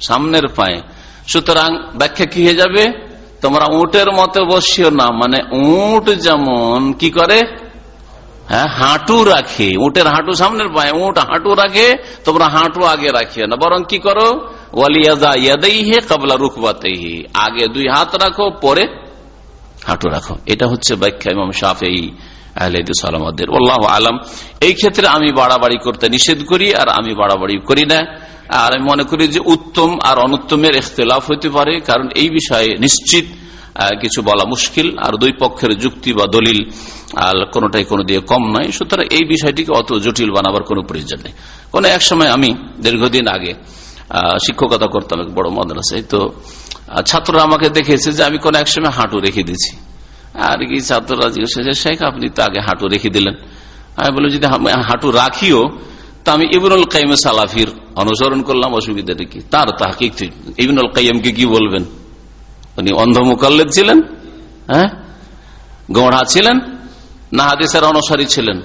সামনের পায়ে। সুতরাং ব্যাখ্যা কি হয়ে যাবে? তোমরা উটের মতো বসিও না। মানে উট যেমন কি করে? হ্যাঁ হাঁটু রাখে। উটের হাঁটু সামনের পায়ে, উট হাঁটু রাখে, তোমরা হাঁটু আগে রাখিও না। বরং কি করো? ওয়ালিয়াদা ইয়াদাই হে কাবলা আগে দুই হাত রাখো, পরে হাঁটু রাখো। এটা হচ্ছে ব্যাখ্যা ইমাম শাফেই সালামদের আল্লাহ আলম। এই ক্ষেত্রে আমি বাড়াবাড়ি করতে নিষেধ করি, আর আমি বাড়াবাড়ি করি না। আর আমি মনে করি যে উত্তম আর অনুত্তমের ইখতলাফ হইতে পারে, কারণ এই বিষয়ে নিশ্চিত কিছু বলা মুশকিল, আর দুই পক্ষের যুক্তি বা দলিল আর কোনটাই কোনো দিয়ে কম নয়। সুতরাং এই বিষয়টিকে অত জটিল বানাবার কোনো প্রয়োজন নেই। কোন এক সময় আমি দীর্ঘদিন আগে শিক্ষকতা করতাম এক বড় মাদ্রাসায়, তো ছাত্ররা আমাকে দেখেছে যে আমি কোন এক সময় হাঁটু রেখে দিয়েছি। আর কি ছাত্ররা জিজ্ঞেস শেখ, আপনি তো আগে হাঁটু রেখে দিলেন। আমি বললাম, যদি হাঁটু রাখিও তা আমি ইবনুল কাইম সালাফির অনুসরণ করলাম, অসুবিধাটা কি? তার তাহকিক ইবনুল কাইমকে কি বলবেন? উনি অন্ধ মুকাল্লেদ ছিলেন হ্যাঁ? গোড়া ছিলেন, না হাদিসের অনুসারী ছিলেন।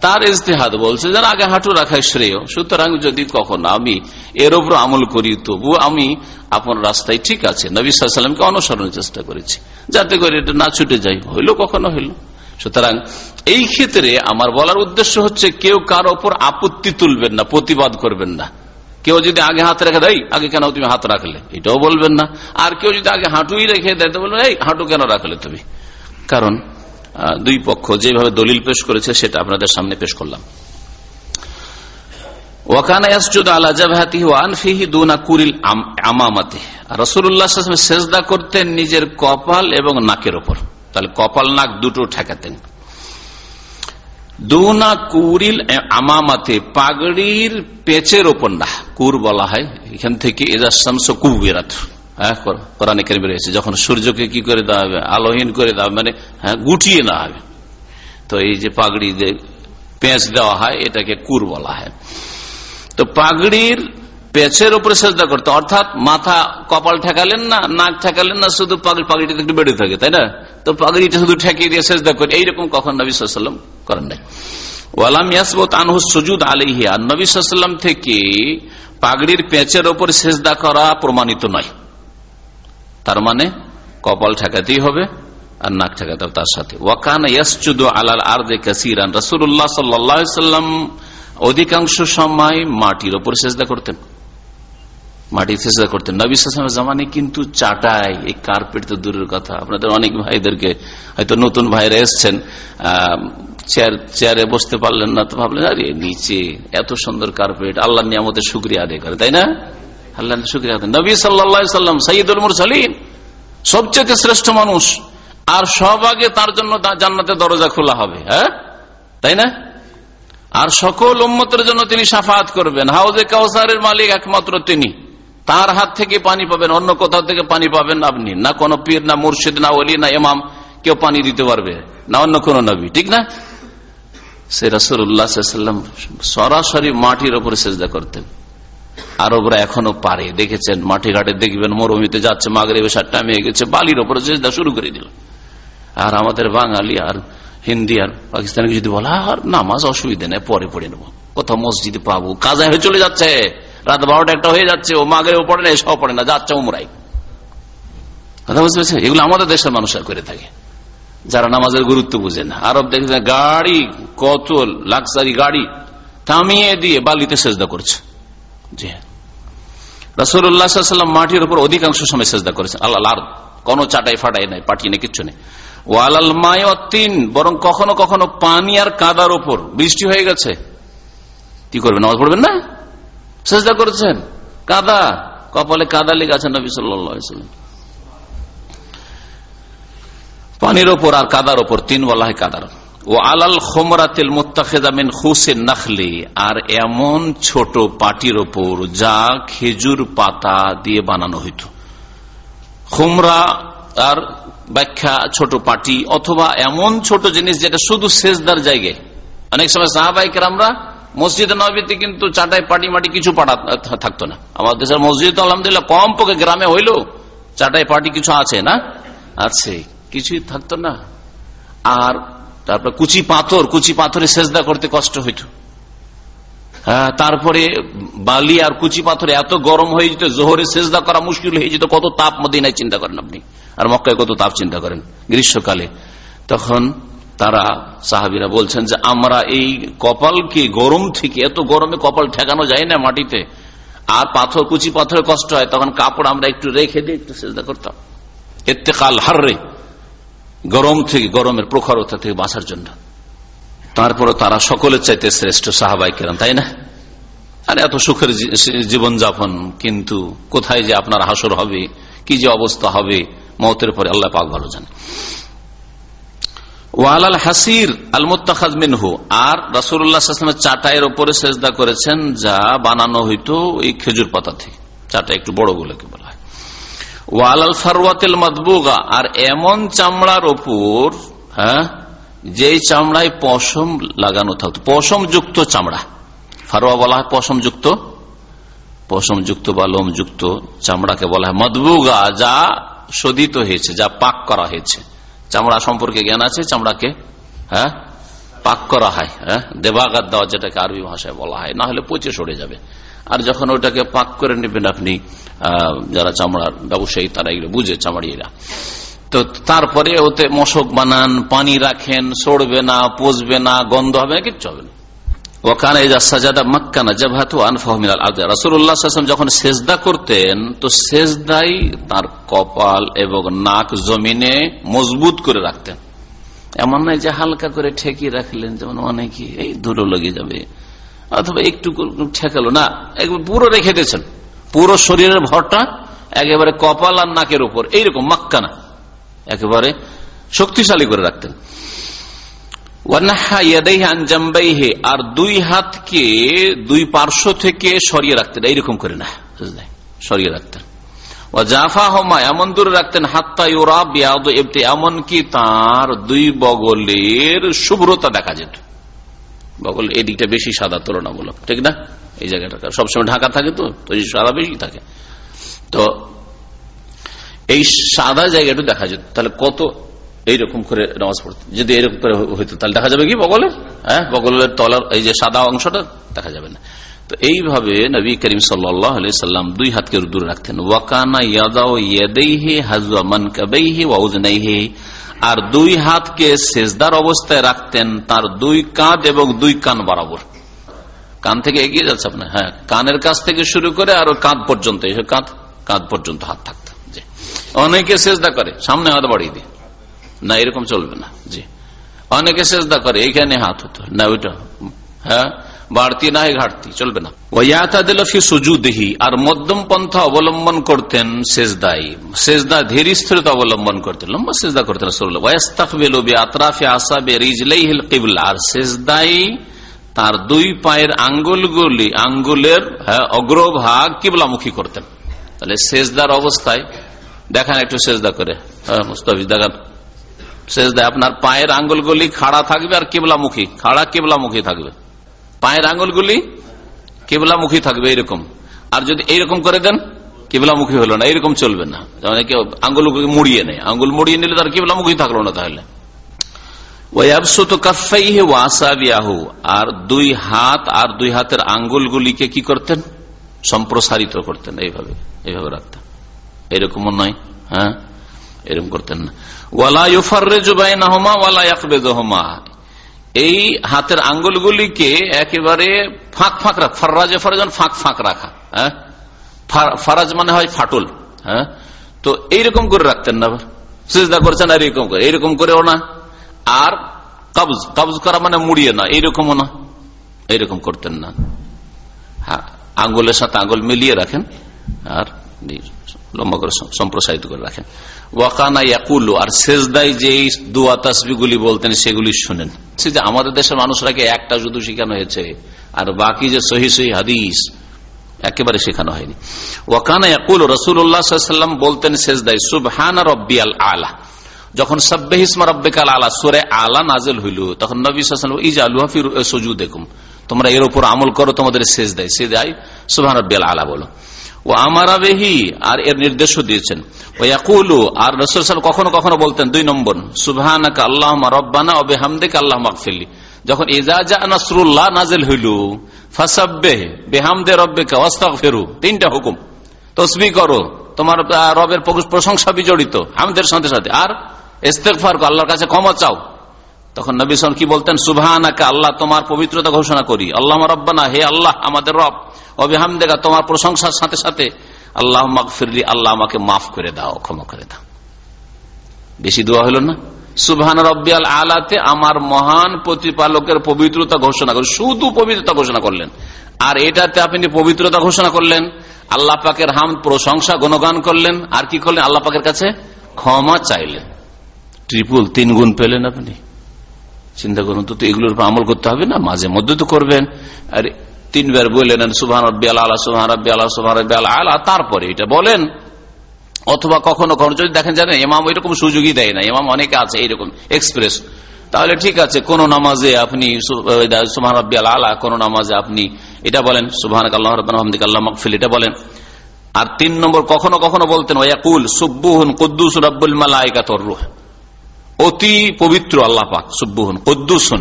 তার ইজতেহাদ বলছে যে আগে হাঁটু রাখায় শ্রেয়, সুতরাং যদি কখন আমি এর উপর আমল করি তবু আমি আপনার রাস্তায় ঠিক আছে। নবী সাল্লামকে অনুসরণের চেষ্টা করেছি। যাতে করে এটা না ছুটে যাই হইল কখনো হইল। সুতরাং এই ক্ষেত্রে আমার বলার উদ্দেশ্য হচ্ছে কেউ কার ওপর আপত্তি তুলবেন না, প্রতিবাদ করবেন না। কেউ যদি আগে হাত রেখে দেয় আগে কেন তুমি হাত রাখলে? এটাও বলবেন না। আর কেউ যদি আগে হাঁটুই রেখে দেয়, তো বলবেন, এই, হাঁটু কেন রাখলে তুমি? কারণ দুই পক্ষ যেভাবে দলিল পেশ করেছে, সেটা আপনাদের সামনে পেশ করলাম। সেজদা করতেন নিজের কপাল এবং নাকের ওপর। তাহলে কপাল নাক দুটো ঠেকাতেন। দুনা কুরিল আমামাতে পাগড়ির পেচের ওপর না কুর বলা হয়। এখান থেকে এজাশামস কুবেরাত হ্যাঁ রয়েছে, যখন সূর্যকে কি করে দেওয়া হবে, আলোহীন করে দেওয়া মানে হ্যাঁ গুটিয়ে না হবে। তো এই যে পাগড়ি যে পেঁচ দেওয়া হয়, এটাকে কুর বলা হয়। তো পাগড়ির পেঁচের উপরে সেজদা করতে, অর্থাৎ মাথা কপাল ঠেকালেন না, নাক ঠেকালেন না, শুধু পাগড়ি পাগড়িটা একটু বেড়ে থাকে, তাই না? তো পাগড়িটা শুধু ঠেকিয়ে দিয়ে সেজদা করে। এইরকম কখন নবী সাল্লাম করেন নাই। থেকে পাগড়ির পেঁচের ওপর করা প্রমাণিত নয়। তার মানে কপাল ঠেকাতেই হবে আর নাক ঠেকাতে হবে তার সাথে। ওয়াকান আলাল আরদে কাসিরান। রাসূলুল্লাহ সাল্লাল্লাহু আলাইহি সাল্লাম অধিকাংশ সময় মাটির ওপর সেজদা করতেন। মাটি সেজদা করতেন। সালামের জামানে কিন্তু চাটাই এই কার্পেট তো দূরের কথা। আপনাদের অনেক ভাইদেরকে হয়তো নতুন ভাইরা এসছেন চেয়ার চেয়ারে বসতে পারলেন না তো ভাবলেন, আরে, নিচে এত সুন্দর কার্পেট আল্লাহ নিয়ামতের শুক্রিয়া আদায় করে। তাই না? আল্লাহ আদায়। নবী সাল্লা সাল্লাম সঈদুল মুরসালিম সবচেয়ে শ্রেষ্ঠ মানুষ। আর সব আগে তার জন্য জান্নাতের দরজা খোলা হবে হ্যাঁ? তাই না? আর সকল উম্মতের জন্য তিনি সাফাত করবেন। হাউজে কাউসারের মালিক একমাত্র তিনি। তার হাত থেকে পানি পাবেন, অন্য কোথাও থেকে পানি পাবেন আপনি। না কোনো পীর, না মুর্শিদ, না অলি না এমাম কেউ পানি দিতে পারবে, না অন্য কোন নবী, ঠিক না? সে রাসুল্লাহাম সরাসরি মাটির ওপরে সেজদা করতেন। আরবরা এখনও পারে, দেখেছেন, মাটি ঘাটে দেখবেন মরুমিতে যাচ্ছে মাগরে টাইম হয়ে গেছে, বালির ওপরে সেজদা শুরু করে দিল। আর আমাদের বাঙালি আর হিন্দি আর পাকিস্তানকে যদি বলা আর নামাজ অসুবিধা নেই, পরে পড়ে নেব। কোথাও মসজিদে পাবো কাজা হয়ে চলে যাচ্ছে। রাত বারোটা একটা হয়ে যাচ্ছে, ও মাগরেও পড়ে না, এসব পড়ে না, যাচ্ছে উমরাই। কথা বুঝতে পারছে এগুলো আমাদের দেশের মানুষরা করে থাকে। যারা নামাজের গুরুত্ব বুঝে না। আরব দেখেছে, গাড়ি, কত লাক্সারি গাড়ি থামিয়ে দিয়ে বালিতে সেজদা করছে। জি রাসুল্লাহাম মাটির উপর অধিকাংশ সময় সেজদা করেছেন। আল্লাহ আর কোনো চাটাই ফাটাই নাই পাঠিয়ে নেই, কিচ্ছু নেই। ওয়ালাল মায় তিন বরং কখনো কখনো পানি আর কাদার ওপর বৃষ্টি হয়ে গেছে। কি করবেন, নামাজ পড়বেন না? চেষ্টা করেছেন। কাদা। কপালে কাদা লেগে আছেন নবী সাল্লাম। পানির ওপর আর কাদার ওপর তিন বলা হয় কাদার। ও আলাল খোমরাতিল মোত্তাখেদামিন হুসেন নাখলি। আর এমন ছোট পাটির ওপর যা খেজুর পাতা দিয়ে বানানো হইত। খুমরা আর ব্যাখ্যা ছোট পাটি অথবা এমন ছোট জিনিস যেটা শুধু সেজদার জায়গায়। অনেক সময় সাহাবাহিকের আমরা মসজিদে নবীতে কিন্তু চাটাই পাটি মাটি কিছু পাড়া থাকতো না। আমাদের দেশের মসজিদ আলহামদুলিল্লাহ কম পক্ষে গ্রামে হইল চাটাই পাটি কিছু আছে না? আছে। কিছুই থাকতো না। আর তারপর কুচি পাথর, কুচি পাথরে সেজদা করতে কষ্ট হইত। হ্যাঁ তারপরে বালি আর কুচি পাথরে এত গরম হয়ে যেত, জোহরে সেজদা করা মুশকিল হয়ে যেত, কত তাপ মদিনায় চিন্তা করেন আপনি। আর মক্কায় কত তাপ চিন্তা করেন। গ্রীষ্মকালে। তখন তারা সাহাবিরা বলছেন যে, আমরা এই কপালকে গরম থেকে, এত গরমে কপাল ঠেকানো যায় না মাটিতে। আর পাথর, কুচি পাথরে কষ্ট হয়, তখন কাপড় আমরা একটু রেখে দিয়ে একটু চেষ্টা করতাম। এতে কাল হাররে, গরম থেকে, গরমের প্রখরতা থেকে বাঁচার জন্য। তারপরে তারা সকলের চাইতে শ্রেষ্ঠ সাহাবাই কেরাম, তাই না? আর এত সুখের জীবন যাপন কিন্তু কোথায় যে আপনার হাসর হবে, কি যে অবস্থা হবে, মতের পরে আল্লাহ পাক ভালো জানে। ওয়ালাল হাসির আল মোত্তাখাজ মিনহু। আর রাসুল্লাহামের চাটাইয়ের ওপরে সেজদা করেছেন, যা বানানো হইতো এই খেজুর পাতা থেকে। চাটা একটু বড় গুলোকে বলা হয়। ওয়ালাল ফারওয়াতিল মাদবুগা আর এমন চামড়ার ওপর হ্যাঁ যে চামড়ায় পশম লাগানো থাকতো। পশম যুক্ত চামড়া। ফারোয়া বলা হয় পশম যুক্ত পশম যুক্ত বা লোম যুক্ত চামড়াকে বলা হয় মদবুগা যা শোধিত হয়েছে, যা পাক করা হয়েছে। চামড়া সম্পর্কে জ্ঞান আছে, চামড়াকে হ্যাঁ পাক করা হয় হ্যাঁ দেবাগাত দেওয়া যেটাকে আরবি ভাষায় বলা হয়, না হলে পচে সরে যাবে। আর যখন ওটাকে পাক করে নেবেন আপনি যারা চামড়ার ব্যবসায়ী, তারা এগুলো বুঝে চামড়িয়েরা তো তারপরে ওতে মশক বানান, পানি রাখেন, সরবে না, পচবে না, গন্ধ হবে না, কিচ্ছু হবে না। সাজাদা মাক্কানা যখন করতেন, তো তার কপাল এবং নাক জমিনে মজবুত করে রাখতেন। এমন নয় যে হালকা করে ঠেকিয়ে রাখলেন, যেমন অনেকে, এই দূরে লেগে যাবে। অথবা একটু ঠেকালো। না, একবার পুরো রেখে দিয়েছেন। পুরো শরীরের ভরটা একেবারে কপাল আর নাকের উপর। এইরকম মাক্কানা। একেবারে শক্তিশালী করে রাখতেন। আর দুই হাতকে দুই পার্শ্ব থেকে সরিয়ে রাখতেন। এইরকম করে না সরিয়ে রাখতেন। ও জাফা হোমা এমন দূরে রাখতেন, হাত্তা ইউরা বিয়াদ এমনকি তার দুই বগলের শুভ্রতা দেখা যেত। বগল এদিকটা বেশি সাদা, তুলনামূলক, ঠিক না? এই জায়গাটা সবসময় ঢাকা থাকে তো সাদা বেশি থাকে। তো এই সাদা জায়গাটা দেখা যেত। তাহলে কত এইরকম করে নামাজ পড়তে। যদি এরকম করে হইতো, তাহলে দেখা যাবে কি বগলের হ্যাঁ বগলের তলার এই যে সাদা অংশটা দেখা যাবে না। তো এইভাবে নবী করিম সাল্লাম দুই হাতকে দূরে রাখতেন। ওয়াকানা ইয়াদাও মানকাবাইহি ওয়া উযনাইহি আর দুই হাতকে সেজদার অবস্থায় রাখতেন তার দুই কাঁধ এবং দুই কান বরাবর। কান থেকে এগিয়ে যাচ্ছে আপনার? হ্যাঁ কানের কাছ থেকে শুরু করে আর কাঁধ পর্যন্ত কাঁধ কাঁধ পর্যন্ত হাত থাকতো। অনেকে সেজদা করে, সামনে হাত বাড়িয়ে দিয়ে। না এরকম চলবে না। জি। অনেকে সেজদা করে এইখানে হাত হতো না ওইটা হ্যাঁ? বাড়তি না ঘাটতি চলবে না। ওয়াতা দিল ফি সুজুদেহি আর মধ্যম পন্থা অবলম্বন করতেন সেজদাই। সেজদা ধীর স্থিরতা অবলম্বন করতেন। লম্বা সেজদা করতেন আর সেজদাই তার দুই পায়ের আঙ্গুলগুলি আঙ্গুলের হ্যাঁ, অগ্রভাগ কিবলামুখী করতেন। তাহলে সেজদার অবস্থায় দেখান একটু সেজদা করে। হ্যাঁ মুস্তাফিজ দেখান। সেজদায় আপনার পায়ের আঙ্গুলগুলি খাড়া থাকবে আর কেবলামুখী, খাড়া কেবলামুখী থাকবে। পায়ের আঙ্গুলগুলি কেবলামুখী থাকবে এরকম। আর যদি এইরকম করে দেন, কেবলামুখী হলো না এরকম চলবে না। অনেকে আঙ্গুল মুড়িয়ে নেয়। আঙ্গুল মুড়িয়ে নিলে তার কেবলামুখী থাকল না তাহলে। আর দুই হাত আর দুই হাতের আঙ্গুলগুলিকে কি করতেন? সম্প্রসারিত করতেন, এইভাবে এইভাবে রাখতেন। এরকমও নয় হ্যাঁ? এরকম করতেন না। ওয়ালা ইউফার্রে জুবাই নাহমা ওয়ালা ইয়াকবেদহমা। এই হাতের আঙ্গুলগুলিকে একেবারে ফাঁক ফাঁক রাখ ফারাজে ফরাজন ফাঁক ফাঁক রাখা হ্যাঁ? ফারাজ মানে হয় ফাটল হ্যাঁ? তো এইরকম করে রাখতেন না সিজদা করছেন, আর এরকম করে এইরকম করেও না। আর কবজ কবজ করা মানে মুড়িয়ে না, এইরকমও না, এইরকম করতেন না। হ্যাঁ আঙ্গুলের সাথে আঙ্গুল মিলিয়ে রাখেন, আর লম্বা করে সম্প্রসারিত করে রাখেন। ওয়াকানা ইয়াকুলু, আর শেষদাই যে দুয়া তাসবিগুলি বলতেন, সেগুলি শুনেন। সে যে আমাদের দেশের মানুষরাকে একটা শুধু শেখানো হয়েছে? আর বাকি যে সহি সহি হাদিস, একেবারে শেখানো হয়নি। ওয়াকানা ইয়াকুল রসুল্লাহাম বলতেন শেষদাই সুবহানা রব্বিয়াল আলা। যখন সাব্বাহিসমা রব্বিকাল আলা, সুরে আলা নাজেল হইল, তখন নবী ইজা আলুহাফির সজু দেখুম তোমরা এর উপর আমল করো তোমাদের শেষ দেয় সে সুবহান রব্বিয়াল আলা বলো। ও আমারা বেহি, আর এর নির্দেশও দিয়েছেন। ও ইয়াকুলু, আর রসুল সাল কখনো কখনো বলতেন দুই নম্বর, সুবহানাকা আল্লাহ রব্বানা অবে হামদেক আল্লাহ মাকফিল্লি যখন এজাজা নাসরুল্লাহ নাজেল হইল ফাসাব্বে বেহামদে রব্বেকা ওয়াস্তাক ফেরু তিনটা হুকুম। তসবি করো, তোমার রবের প্রশংসা বিজড়িত, হামদের সাথে সাথে। আর ইস্তেকফার আল্লাহর কাছে ক্ষমা চাও। তখন নবী সাল কি বলতেন? সুবহানাকা, আল্লাহ তোমার পবিত্রতা ঘোষণা করি। আল্লাহ রব্বানা, হে আল্লাহ, আমাদের রব। অবিহাম দেখা তোমার প্রশংসার সাথে সাথে। আল্লাহ মাগফিরলি আল্লাহ আমাকে মাফ করে দাও, ক্ষমা করে দাও। বেশি দোয়া হলো না? সুবহান রব্বিয়াল আলাতে, আমার মহান প্রতিপালকের পবিত্রতা ঘোষণা করেন শুধু পবিত্রতা ঘোষণা করলেন। আর এটাতে আপনি পবিত্রতা ঘোষণা করলেন। আল্লাহ পাকের হাম প্রশংসা গুণগান করলেন। আর কি করলেন? আল্লাহ পাকের কাছে ক্ষমা চাইলেন। ট্রিপুল তিন গুণ পেলেন আপনি। চিন্তা করুন, তো এগুলোর উপর আমল করতে হবে না? মাঝে মধ্যে তো করবেন। আর তিনবার বললেন সুহান রব্বি আল্লাহ সুহান রব্বি আল্লাহ সুহান রব্বি আল্লাহ আল্লাহ তারপরে এটা বলেন। অথবা কখনো কখনো, যদি দেখেন জানেন এমাম এরকম সুযোগই দেয় না এমাম অনেকে আছে এইরকম এক্সপ্রেস। তাহলে ঠিক আছে, কোন নামাজে আপনি সুহান রব্বি আল্লাহ আল্লাহ কোন নামাজে আপনি এটা বলেন সুহান আল্লাহ রহমদিক আল্লাহ মকফিল এটা বলেন। আর তিন নম্বর, কখনো কখনো বলতেন ওয়াকুল সুব্বুহন কুদ্দুস রব্বুল মালাইকা তর্রুহ অতি পবিত্র আল্লাহ পাক সুব্বুহন কদ্দুসন।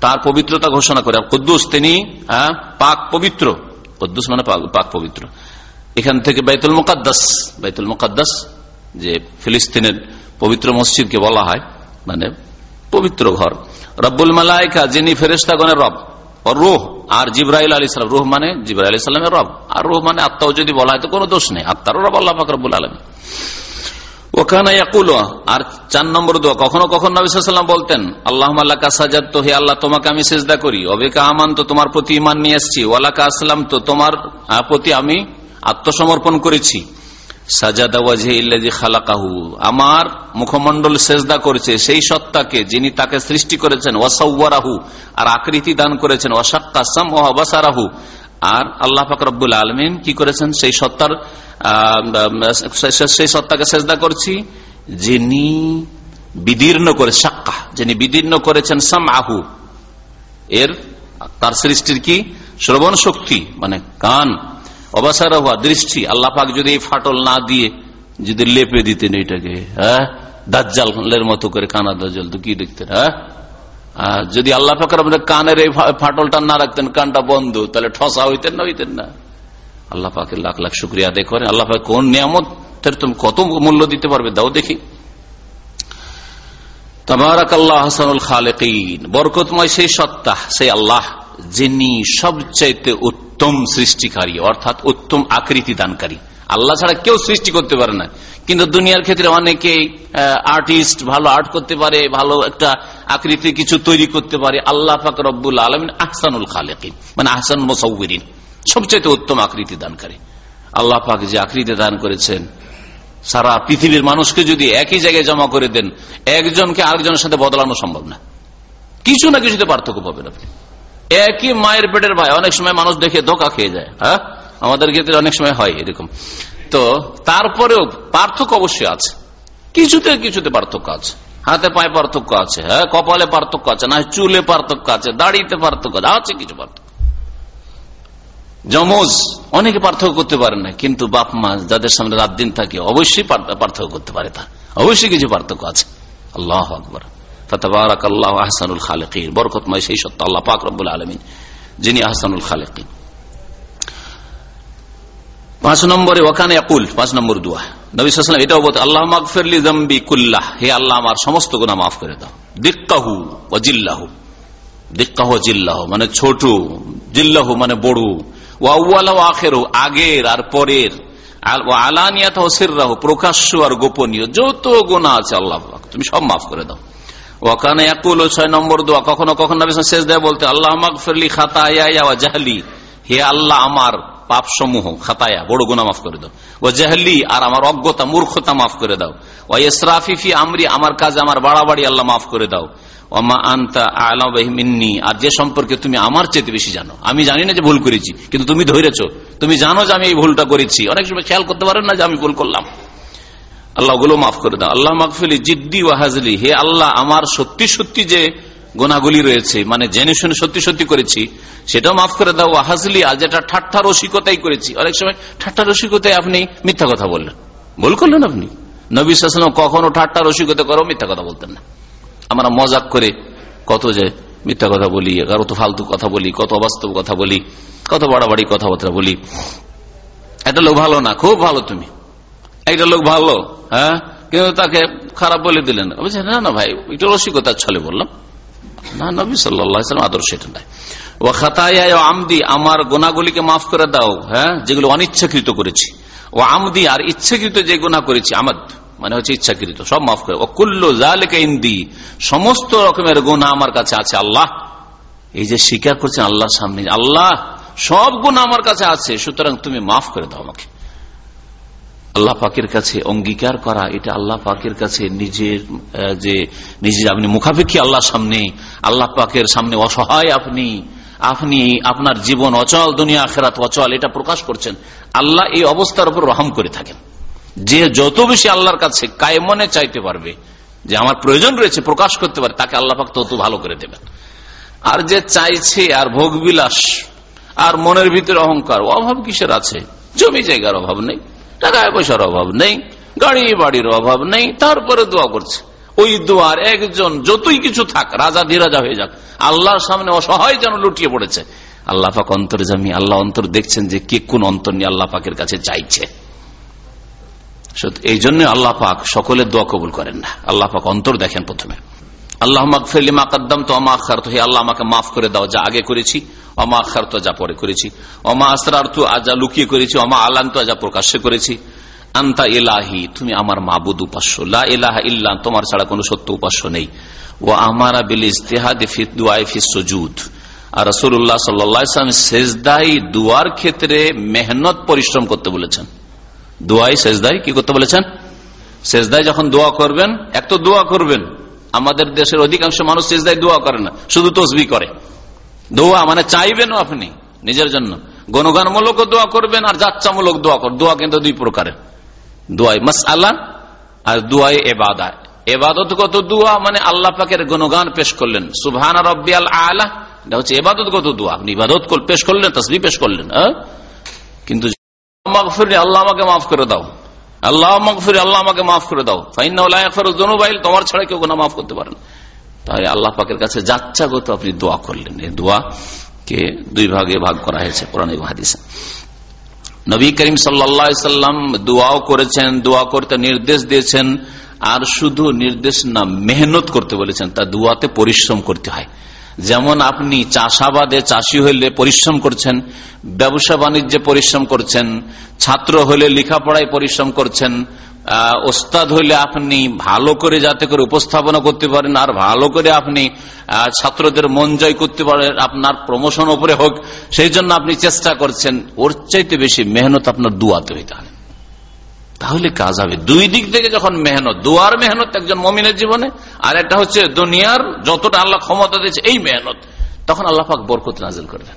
তার পবিত্রতা ঘোষণা করে কদ্দুস তিনি হ্যাঁ, পাক পবিত্র। কদ্দুস মানে পাক পবিত্র। এখান থেকে বাইতুল মুকাদ্দাস বাইতুল মুকাদ্দাস যে ফিলিস্তিনের পবিত্র মসজিদকে বলা হয় মানে পবিত্র ঘর। রব্বুল মালাইকা যিনি ফেরেস্তাগণের রব রোহ আর জিব্রাহিল আলী সালাম রোহ মানে জিব্রাহ আলী সালামের রব। আর রোহ মানে আত্মাও যদি বলা হয় তো কোনো দোষ নেই। আত্মারও রব আল্লাহ রব্বুল আলমী ওখানে আর চার নম্বর দোয়া, কখনো কখনো নবিসাল্লাম বলতেন আল্লাহ সাজাদ তো হে আল্লাহ, তোমাকে আমি সেজদা করি, অবেকা আমান তো তোমার প্রতি ইমান নিয়ে এসছি ওয়ালাকা আসলাম তো তোমার প্রতি আমি আত্মসমর্পণ করেছি। খালাকাহু, আমার মুখমন্ডল সেজদা করেছে, সেই সত্তাকে যিনি তাকে সৃষ্টি করেছেন ওয়াসাউরাহু আর আকৃতি দান করেছেন ওয়াসাক্কাসাম ও অবাসারাহু আর আল্লাহ ফাকরুল আলমিন কি করেছেন? সেই সত্তার সেই সত্তাকে চেষ্টা করছি, যিনি বিদীর্ণ করে সাক্কা যিনি বিদীর্ণ করেছেন সাম আহু এর তার সৃষ্টির কি? শ্রবণ শক্তি মানে কান অবাসার হওয়া দৃষ্টি। আল্লাহ পাক যদি এই ফাটল না দিয়ে যদি লেপে দিতেন এটাকে হ্যাঁ? দাজ্জালের মতো করে কানা দাজ্জাল, তো কি দেখতেন হ্যাঁ? যদি আল্লাহ ফাকর কানের এই ফাটলটা না রাখতেন, কানটা বন্ধ, তাহলে ঠসা হইতেন না হইতেন না। আল্লাহ পাকে লাখ লাখ শুক্রিয়া আদায় করেন। আল্লাহ পাক কোন নিয়ামতের তুমি কত মূল্য দিতে পারবে, দাও দেখি। তোমার আল্লাহ হাসানুল খালেকিন, বরকতময় সেই সত্তা, সেই আল্লাহ। যিনি সবচাইতে উত্তম সৃষ্টিকারী, অর্থাৎ উত্তম আকৃতি দানকারী। আল্লাহ ছাড়া কেউ সৃষ্টি করতে পারে না। কিন্তু দুনিয়ার ক্ষেত্রে অনেকেই আর্টিস্ট ভালো আর্ট করতে পারে, ভালো একটা আকৃতি কিছু তৈরি করতে পারে। আল্লাহ পাক রব্বুল আলমিন আহসানুল খালেকিন মানে আহসান মোসাউরিন সবচাইতে উত্তম আকৃতি দানকারী। আল্লাহ পাক যে আকৃতি দান করেছেন, সারা পৃথিবীর মানুষকে যদি একই জায়গায় জমা করে দেন, একজনকে আরেকজনের সাথে বদলানো সম্ভব না। কিছু না কিছুতে পার্থক্য পাবেন আপনি। একই মায়ের পেটের ভাই। অনেক সময় মানুষ দেখে ধোকা খেয়ে যায় হ্যাঁ? আমাদের ক্ষেত্রে অনেক সময় হয় এরকম। তো তারপরেও পার্থক্য অবশ্যই আছে। কিছুতে কিছুতে পার্থক্য আছে। হাতে পায়ে পার্থক্য আছে হ্যাঁ? কপালে পার্থক্য আছে, না চুলে পার্থক্য আছে, দাড়িতে পার্থক্য আছে আছে কিছু পার্থক্য। যমজ, অনেকে পার্থক্য করতে পারে না, কিন্তু বাপ মা যাদের সামনে রাত দিন থাকে, অবশ্যই পার্থক্য করতে পারে তা। অবশ্যই কিছু পার্থক্য আছে। আল্লাহ আকবর। আহসানুল খালেকিন। বরকতময় সেই সত্য আল্লাহ আলমিন, যিনি আহসানুল খালেকিন। পাঁচ নম্বরে ওখানে আকুল পাঁচ নম্বর দুয়া। এটাও বলতে আল্লাহ জম্বি কুল্লাহ। হে আল্লাহ, আমার সমস্ত গুণা মাফ করে দাও। ও জিল্লাহু। জিল্লাহ মানে ছোট। জিল্লাহ মানে বড়। ওয়াল আখের, আগের আর পরের। আলানিয়াত সিররাহ, প্রকাশ্য আর গোপনীয়। যত গুণা আছে আল্লাহ তুমি সব মাফ করে দাও। ওখানে একুল ও ছয় নম্বর দোয়া। কখনো কখনো নবী শেষ দেয় বলতে, আল্লাহ মাগফিরলি খাতায়া জাহলি। হে আল্লাহ, আমার পাপ সমূহ খাতায়া, বড় গুণা মাফ করে দাও। ও জাহলি, আর আমার অজ্ঞতা, মূর্খতা মাফ করে দাও। ও ইসরাফিফি আমরি, আমার কাজে, আমার বাড়াবাড়ি আল্লাহ মাফ করে দাও। ওমা আন্তা আলামিন্নি আর যে সম্পর্কে তুমি আমার চেয়ে বেশি জানো। আমি জানি না যে ভুল করেছি, কিন্তু তুমি ধরেছ। তুমি জানো যে আমি এই ভুলটা করেছি। অনেক সময় খেয়াল করতে পারেন না যে আমি ভুল করলাম। আল্লাহ ওগুলো মাফ করে দাও। আল্লাহ মাকফিলি জিদ্দি ওয়াহাজলি হে আল্লাহ, আমার সত্যি সত্যি যে গোনাগুলি রয়েছে মানে জেনে শুনে সত্যি সত্যি করেছি, সেটাও মাফ করে দাও। ওয়াহাজলি আর যেটা ঠাট্টা রসিকতাই করেছি। অনেক সময় ঠাট্টা রসিকতায় আপনি মিথ্যা কথা বললেন। ভুল করলেন আপনি। নবী সাল্লাম কখনো ঠাট্টা রসিকতা করো, মিথ্যা কথা বলতেন না। আমরা মজাক করে কত যে মিথ্যা কথা বলি কত ফালতু কথা বলি, কত অবাস্তব কথা বলি, কত বাড়াবাড়ি কথাবার্তা বলি। এটা লোক ভালো না, খুব ভালো তুমি। একটা লোক ভালো হ্যাঁ? কিন্তু তাকে খারাপ বলে দিলেন। না না ভাই, একটু রসিকতার ছলে বললাম। না, নবী সাল্লাম আদর্শ এটা নাই। ও খাতায় আমদি, আমার গোনাগুলিকে মাফ করে দাও হ্যাঁ যেগুলো অনিচ্ছাকৃত করেছি। ও আমদি আর ইচ্ছাকৃত যে গোনা করেছি, আমাদ মানে হচ্ছে ইচ্ছাকৃত, সব মাফ করে ও কুল্লো জালেকা ইন্দি, সমস্ত রকমের গুণা আমার কাছে আছে আল্লাহ। এই যে স্বীকার করছেন আল্লাহর সামনে, আল্লাহ, সব গুণ আমার কাছে আছে, সুতরাং তুমি মাফ করে দাও আমাকে। আল্লাহ পাকের কাছে অঙ্গীকার করা, এটা আল্লাহ পাকের কাছে নিজের যে নিজের আপনি মুখাপেক্ষী আল্লাহর সামনে, আল্লাহ পাকের সামনে অসহায় আপনি আপনি আপনার জীবন অচল, দুনিয়া, আখেরাত অচল, এটা প্রকাশ করছেন। আল্লাহ এই অবস্থার উপর রহম করে থাকেন। যে যত বেশি আল্লাহর কাছে কায়মনে চাইতে পারবে, যে আমার প্রয়োজন রয়েছে, প্রকাশ করতে পারে, তাকে আল্লাহ পাক তত ভালো করে দেবেন। আর যে চাইছে, আর ভোগ বিলাস আর মনের ভিতরে অহংকার, অভাব কিসের আছে? জমি জায়গার অভাব নেই। টাকা পয়সার অভাব নেই গাড়ি বাড়ির অভাব নেই, তারপরে দোয়া করছে। ওই দোয়ার একজন যতই কিছু থাক, রাজা ধীরাজা হয়ে যাক, আল্লাহর সামনে অসহায় যেন লুটিয়ে পড়েছে। আল্লাহ পাক অন্তর জামি, আল্লাহ অন্তর দেখছেন যে কে কোন অন্তর নিয়ে আল্লাহ পাকের কাছে চাইছে। এই জন্য আল্লাহ পাক সকলের দোয়া কবুল করেন না। আল্লাহ পাক অন্তর দেখেন প্রথমে। আল্লাহ তো মাফ করে দাও, যা আগে করেছি করেছি। তুমি আমার মাবুদ তোমার ছাড়া কোনো সত্য উপাস্য নেই। ও আমারা আর দুয়ার ক্ষেত্রে মেহনত পরিশ্রম করতে বলেছেন। দোয়াই শেষদাই কি করতে বলেছেন? শেষদায় যখন দোয়া করবেন, এক তো দোয়া করবেন আমাদের দেশের অধিকাংশ মানুষ শেষদায় দোয়া করে না, শুধু তসবি করে। দোয়া মানে চাইবেন আপনি নিজের জন্য। গণগানমূলক দোয়া করবেন আর যাচ্ছামূলক দোয়া কর দোয়া কিন্তু দুই প্রকারের। দোয়াই মাস আল্লাহ আর দোয়াই এবাদা। এবাদত কত দোয়া? মানে আল্লাহ পাকের গণগান পেশ করলেন। সুবহান রব্বিয়াল আলা, এটা হচ্ছে এবাদত কত দোয়া? আপনি ইবাদত পেশ করলেন, তসবি পেশ করলেন কিন্তু আল্লাহ আমাকে মাফ করে দাও। আল্লাহ মাগফির আল্লাহ আমাকে মাফ করে দাও। ফাইনাইল তোমার ছাড়া কেউ গোনা মাফ করতে পারেন তাই আল্লাহ পাকের কাছে যাচ্ছাগত আপনি দোয়া করলেন। এই দোয়া কে দুই ভাগে ভাগ করা হয়েছে, কোরআন হাদিসে। নবী করিম সাল্লাম দোয়াও করেছেন, দোয়া করতে নির্দেশ দিয়েছেন, আর শুধু নির্দেশ না, মেহনত করতে বলেছেন। তা দোয়াতে পরিশ্রম করতে হয়। যেমন আপনি চাষাবাদে চাষি হইলে পরিশ্রম করছেন, ব্যবসা বাণিজ্যে পরিশ্রম করছেন, ছাত্র হলে লেখাপড়ায় পরিশ্রম করছেন ওস্তাদ হইলে আপনি ভালো করে যাতে করে উপস্থাপনা করতে পারেন, আর ভালো করে আপনি ছাত্রদের মন জয় করতে পারেন, আপনার প্রমোশন উপরে হোক, সেই জন্য আপনি চেষ্টা করছেন। ওর চাইতে বেশি মেহনত আপনার দুয়াতে হইতে হবে। তাহলে কাজ হবে। দুই দিক থেকে যখন মেহনত, দুয়ার মেহনত একজন মমিনের জীবনে, আর একটা হচ্ছে দুনিয়ার যতটা আল্লাহ ক্ষমতা দিয়েছে এই মেহনত, তখন আল্লাহ পাক বরকত নাজিল করবেন।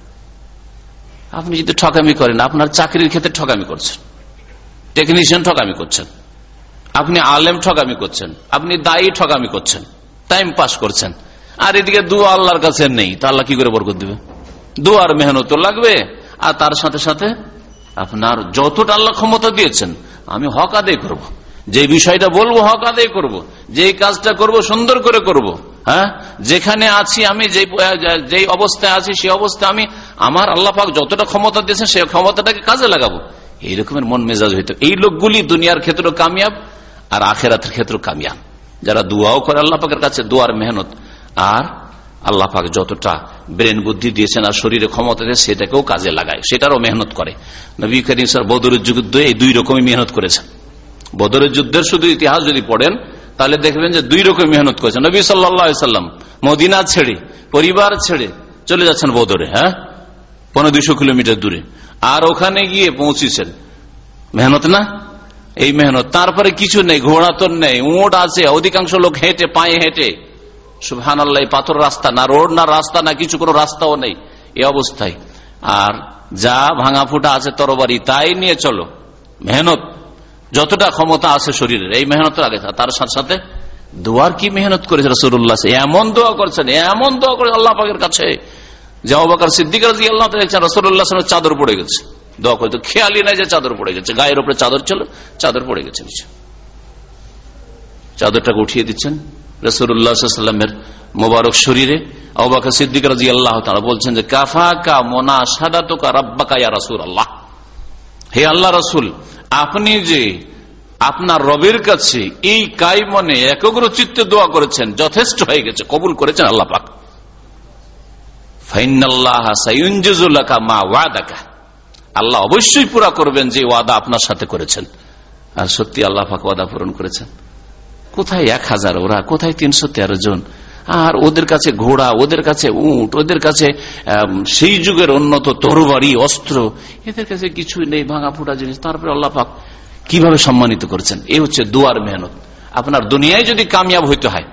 আপনি যদি ঠকামি করেন, আপনার চাকরির ক্ষেত্রে ঠকামি করছেন টেকনিশিয়ান ঠকামি করছেন, আপনি আলেম ঠকামি করছেন, আপনি দায়ী ঠকামি করছেন টাইম পাস করছেন, আর এদিকে দুয়া আল্লাহর কাছে নেই, তা আল্লাহ কি করে বরকত দিবে? দুয়ার মেহনত লাগবে, আর তার সাথে সাথে আপনার যতটা আল্লাহ ক্ষমতা দিয়েছেন, আমি হক আদায় করব। যে বিষয়টা বলব, হক আদায় করব। যে কাজটা করব, সুন্দর করে করব। হ্যাঁ যেখানে আছি আমি, যে অবস্থায় আছি, সেই অবস্থায় আমি, আমার আল্লাহ পাক যতটা ক্ষমতা দিয়েছেন, সেই ক্ষমতাটাকে কাজে লাগাবো এই রকমের মন মেজাজ হইতো এই লোকগুলি দুনিয়ার ক্ষেত্রে কামিয়াব, আর আখেরাতের ক্ষেত্রে কামিয়াব যারা দোয়াও করে আল্লাহ পাকের কাছে, দোয়ার মেহনত আর আল্লাহ পাক যতটা ব্রেন বুদ্ধি দিয়েছেন আর শরীরে ক্ষমতা দিয়ে সেটাকেও কাজে লাগায়। সেটারও মেহনত করে। নবী করিম স্যার বদরের যুদ্ধ এই দুই রকমই মেহনত করেছেন। বদরের যুদ্ধের শুধু ইতিহাস যদি পড়েন, তাহলে দেখবেন যে দুই রকম মেহনত করেছেন। নবী সাল্লাম মদিনা ছেড়ে, পরিবার ছেড়ে চলে যাচ্ছেন বদরে হ্যাঁ? পনেরো দুইশো কিলোমিটার দূরে। আর ওখানে গিয়ে পৌঁছেছেন। মেহনত না? এই মেহনত। তারপরে কিছু নেই, ঘোড়া তোর নেই, উঁট আছে, অধিকাংশ লোক হেঁটে, পায়ে হেঁটে। সুহান আল্লাহ পাথর রাস্তা না রোড না রাস্তা না কিছু, কোনো রাস্তাও নেই। এ অবস্থায়। আর যা ভাঙা ফুটা আছে তরবারি, তাই নিয়ে চলো। মেহনত, যতটা ক্ষমতা আছে শরীরের, এই মেহনত আগে তার সাথে সাথে দোয়ার কি মেহনত করেছে রসুল্লাহ এমন দোয়া করছেন, এমন দোয়া করে আল্লাহ পাকের কাছে। যে অবাকার সিদ্দিক রাজি আল্লাহ দেখছেন রসুল্লাহ চাদর পড়ে গেছে। দোয়া করে তো খেয়ালি নাই যে চাদর পড়ে গেছে। গায়ের উপরে চাদর ছিল, চাদর পড়ে গেছে চাদরটাকে উঠিয়ে দিচ্ছেন। রসুল্লাহামের মোবারক শরীরে অবাকা সিদ্দিক রাজি আল্লাহ তারা বলছেন যে, কাফা কা মোনা সাদা তো রব্বাকা আল্লাহ হে আল্লাহ রসুল, আপনি যে আপনার রবের কাছে এই কাই মনে একগ্র চিত্তে দোয়া করেছেন, যথেষ্ট হয়ে গেছে, কবুল করেছেন আল্লাহ পাক। আল্লাহ অবশ্যই পুরা করবেন যে ওয়াদা আপনার সাথে করেছেন। আর সত্যি আল্লাহ পাক ওয়াদা পূরণ করেছেন। কোথায় এক হাজার ওরা? কোথায় তিনশো তেরো জন? আর ওদের কাছে ঘোড়া, ওদের কাছে উঁট, ওদের কাছে সেই যুগের উন্নত তরবারি, অস্ত্র, এদের কাছে কিছুই নেই ভাঙা ফুটা জিনিস। তারপরে আল্লাহ পাক কীভাবে সম্মানিত করেছেন? এ হচ্ছে দুয়ার মেহনত। আপনার দুনিয়ায় যদি কামিয়াব হইতে হয়,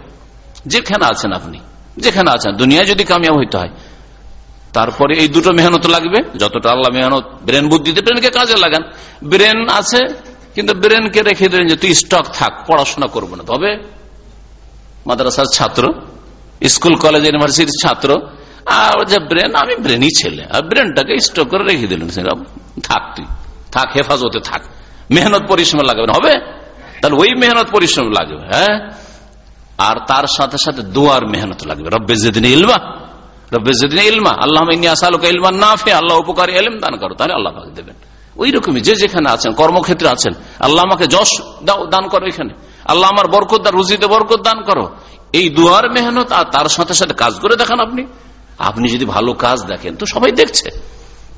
যেখানে আছেন আপনি, যেখানে আছেন, দুনিয়ায় যদি কামিয়াব হইতে হয়, তারপরে এই দুটো মেহনত লাগবে। যতটা আল্লাহ মেহনত, ব্রেন বুদ্ধিতে ব্রেনকে কাজে লাগান। ব্রেন আছে কিন্তু ব্রেনকে রেখে দিলেন যে, তুই স্টক থাক, পড়াশোনা করব না। তবে মাদ্রাসার ছাত্র, স্কুল, কলেজ, ইউনিভার্সিটির ছাত্র, আর যে ব্রেন, আমি ব্রেনই ছেলে। আর ব্রেনটাকে স্টক করে রেখে দিলেন। থাক তুই, থাক, হেফাজতে থাক। মেহনত পরিশ্রম লাগবে হবে? তাহলে ওই মেহনত পরিশ্রম লাগবে হ্যাঁ? আর তার সাথে সাথে দোয়ার মেহনত লাগবে। রব্বে যেদিন ইলমা, রব্বে যেদিন ইলমা আল্লাহ ইলমা না ফে আল্লাহ উপকারী এলম দান করো। তাহলে আল্লাহ দেবেন। ওই রকমই যে যেখানে আছেন, কর্মক্ষেত্রে আছেন। আল্লাহ আমাকে যশ দান করো এখানে। আল্লাহ আমার বরকত দান রুজিতে বরকত দান করো। এই দুয়ার মেহনত আর তার সাথে সাথে কাজ করে দেখান আপনি। আপনি যদি ভালো কাজ দেখেন, তো সবাই দেখছে।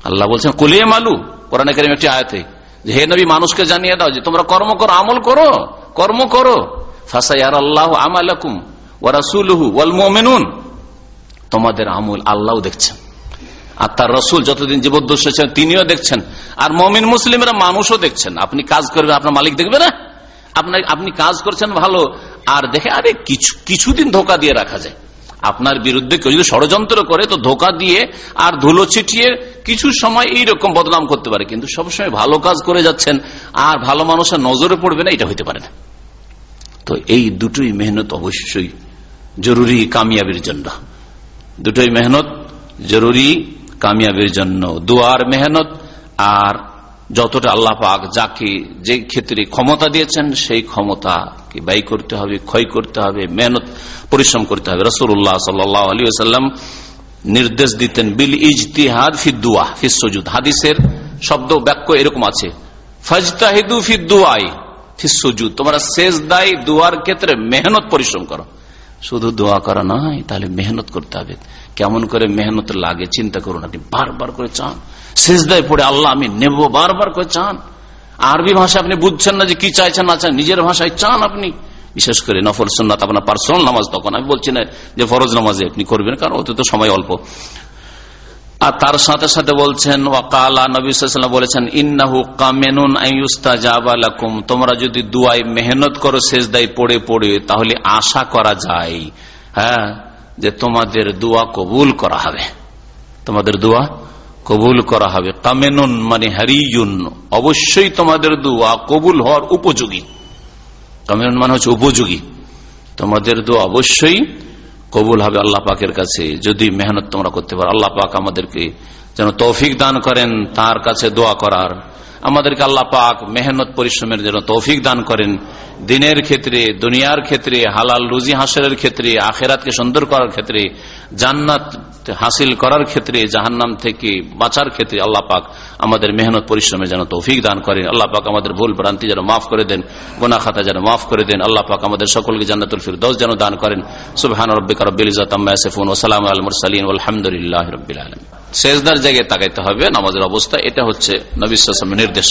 আল্লাহ বলছেন কলিয়ে মালু কোরআন কারিম একটি আয়াতে যে হে নবী, মানুষকে জানিয়ে দাও যে তোমরা কর্ম করো, আমল করো, কর্ম করো। ফাসাইয়ার আল্লাহ আমালাকুম ওয়ারাসুলহু ওয়াল মুমিনুন। তোমাদের আমল আল্লাহ দেখছেন। আর তার রসুল যতদিন জীবদ্দোষ হয়েছেন, তিনিও দেখছেন। আর মমিন মুসলিমরা মানুষও দেখছেন। আপনি কাজ করবেন, আপনার মালিক দেখবে না? আপনার, আপনি কাজ করছেন ভালো, আর দেখে, আরে, কিছু, কিছুদিন ধোকা দিয়ে রাখা যায়। আপনার বিরুদ্ধে কেউ যদি ষড়যন্ত্র করে, তো ধোকা দিয়ে আর ধুলো ছিটিয়ে কিছু সময় এইরকম বদনাম করতে পারে। কিন্তু সবসময় ভালো কাজ করে যাচ্ছেন, আর ভালো মানুষের নজরে পড়বে না, এটা হইতে পারে না। তো এই দুটোই মেহনত অবশ্যই জরুরি কামিয়াবির জন্য। দুটোই মেহনত জরুরি কামিয়াবির জন্য দুয়ার মেহনত, আর যতটা আল্লাহ পাক যাকে যে ক্ষেত্রে ক্ষমতা দিয়েছেন, সেই ক্ষমতাকে কি ব্যয় করতে হবে, ক্ষয় করতে হবে, মেহনত পরিশ্রম করতে হবে। রসুল্লাহ সাল্লাহ আলী আসাল্লাম নির্দেশ দিতেন, বিল ইজতিহাদ ফি দুয়া, ফি সজুদ। হাদিসের শব্দ, বাক্য এরকম আছে, ফাজতাহিদু ফি দুয়াই তোমরা শেষ দায় দুয়ার ক্ষেত্রে মেহনত পরিশ্রম করো। শুধু দোয়া করা নয়, তাহলে মেহনত করতে হবে। কেমন করে মেহনত লাগে, চিন্তা করুন আপনি। বারবার করে চান। শেষ দায় পড়ে আল্লাহ আমি নেব, বারবার করে চান। আরবি ভাষা আপনি বুঝছেন না যে কি চাইছেন, না চান নিজের ভাষায় চান আপনি। বিশেষ করে নফর সন্ন্যাত আপনার পার্সোনাল নামাজ তখন। আমি বলছি না যে ফরজ নামাজে আপনি করবেন, কারণ অত তো সময় অল্প। আর তার সাথে সাথে বলছেন, ওয়াকালা নবীলাম বলেছেন, ইন্নাহু কামেনুন আইস্তাজাবালাকুম তোমরা যদি দুয়াই মেহনত করো দায় পড়ে পড়ে, তাহলে আশা করা যায় হ্যাঁ যে তোমাদের দোয়া কবুল করা হবে। তোমাদের দোয়া কবুল করা হবে। কামেনুন মানে হারিয়ুন, অবশ্যই তোমাদের দোয়া কবুল হওয়ার উপযোগী। কামেনুন মানে হচ্ছে উপযোগী। তোমাদের দোয়া অবশ্যই কবুল হবে আল্লাহ পাকের কাছে, যদি মেহনত তোমরা করতে পারো। আল্লাহ পাক আমাদেরকে যেন তৌফিক দান করেন, তার কাছে দোয়া করার। আমাদেরকে আল্লাহ পাক মেহনত পরিশ্রমের জন্য তৌফিক দান করেন। দিনের ক্ষেত্রে, দুনিয়ার ক্ষেত্রে, হালাল রুজি হাসিলের ক্ষেত্রে, আখেরাতকে সুন্দর করার ক্ষেত্রে, জান্নাত হাসিল করার ক্ষেত্রে, জাহান্নাম থেকে বাঁচার ক্ষেত্রে আল্লাহ পাক আমাদের মেহনত পরিশ্রমে যেন তৌফিক দান করেন। আল্লাহ পাক আমাদের ভুল ভ্রান্তি যেন মাফ করে দেন গোনা খাতা যেন মাফ করে দেন। আল্লাহ পাক আমাদের সকলকে জান্নাতুল ফিরদৌস যেন দান করেন। সুবহান রব্বিকা রব্বিল ইজ্জাতি আম্মা ইয়াসিফুন ওয়া সালামু আলাল মুরসালিন। ওয়ালহামদুলিল্লাহি রাব্বিল আলামিন। সেজদার জায়গায় তাকাইতে হবে, নামাজের অবস্থা, এটা হচ্ছে নবী সাল্লাল্লাহু নির্দেশ।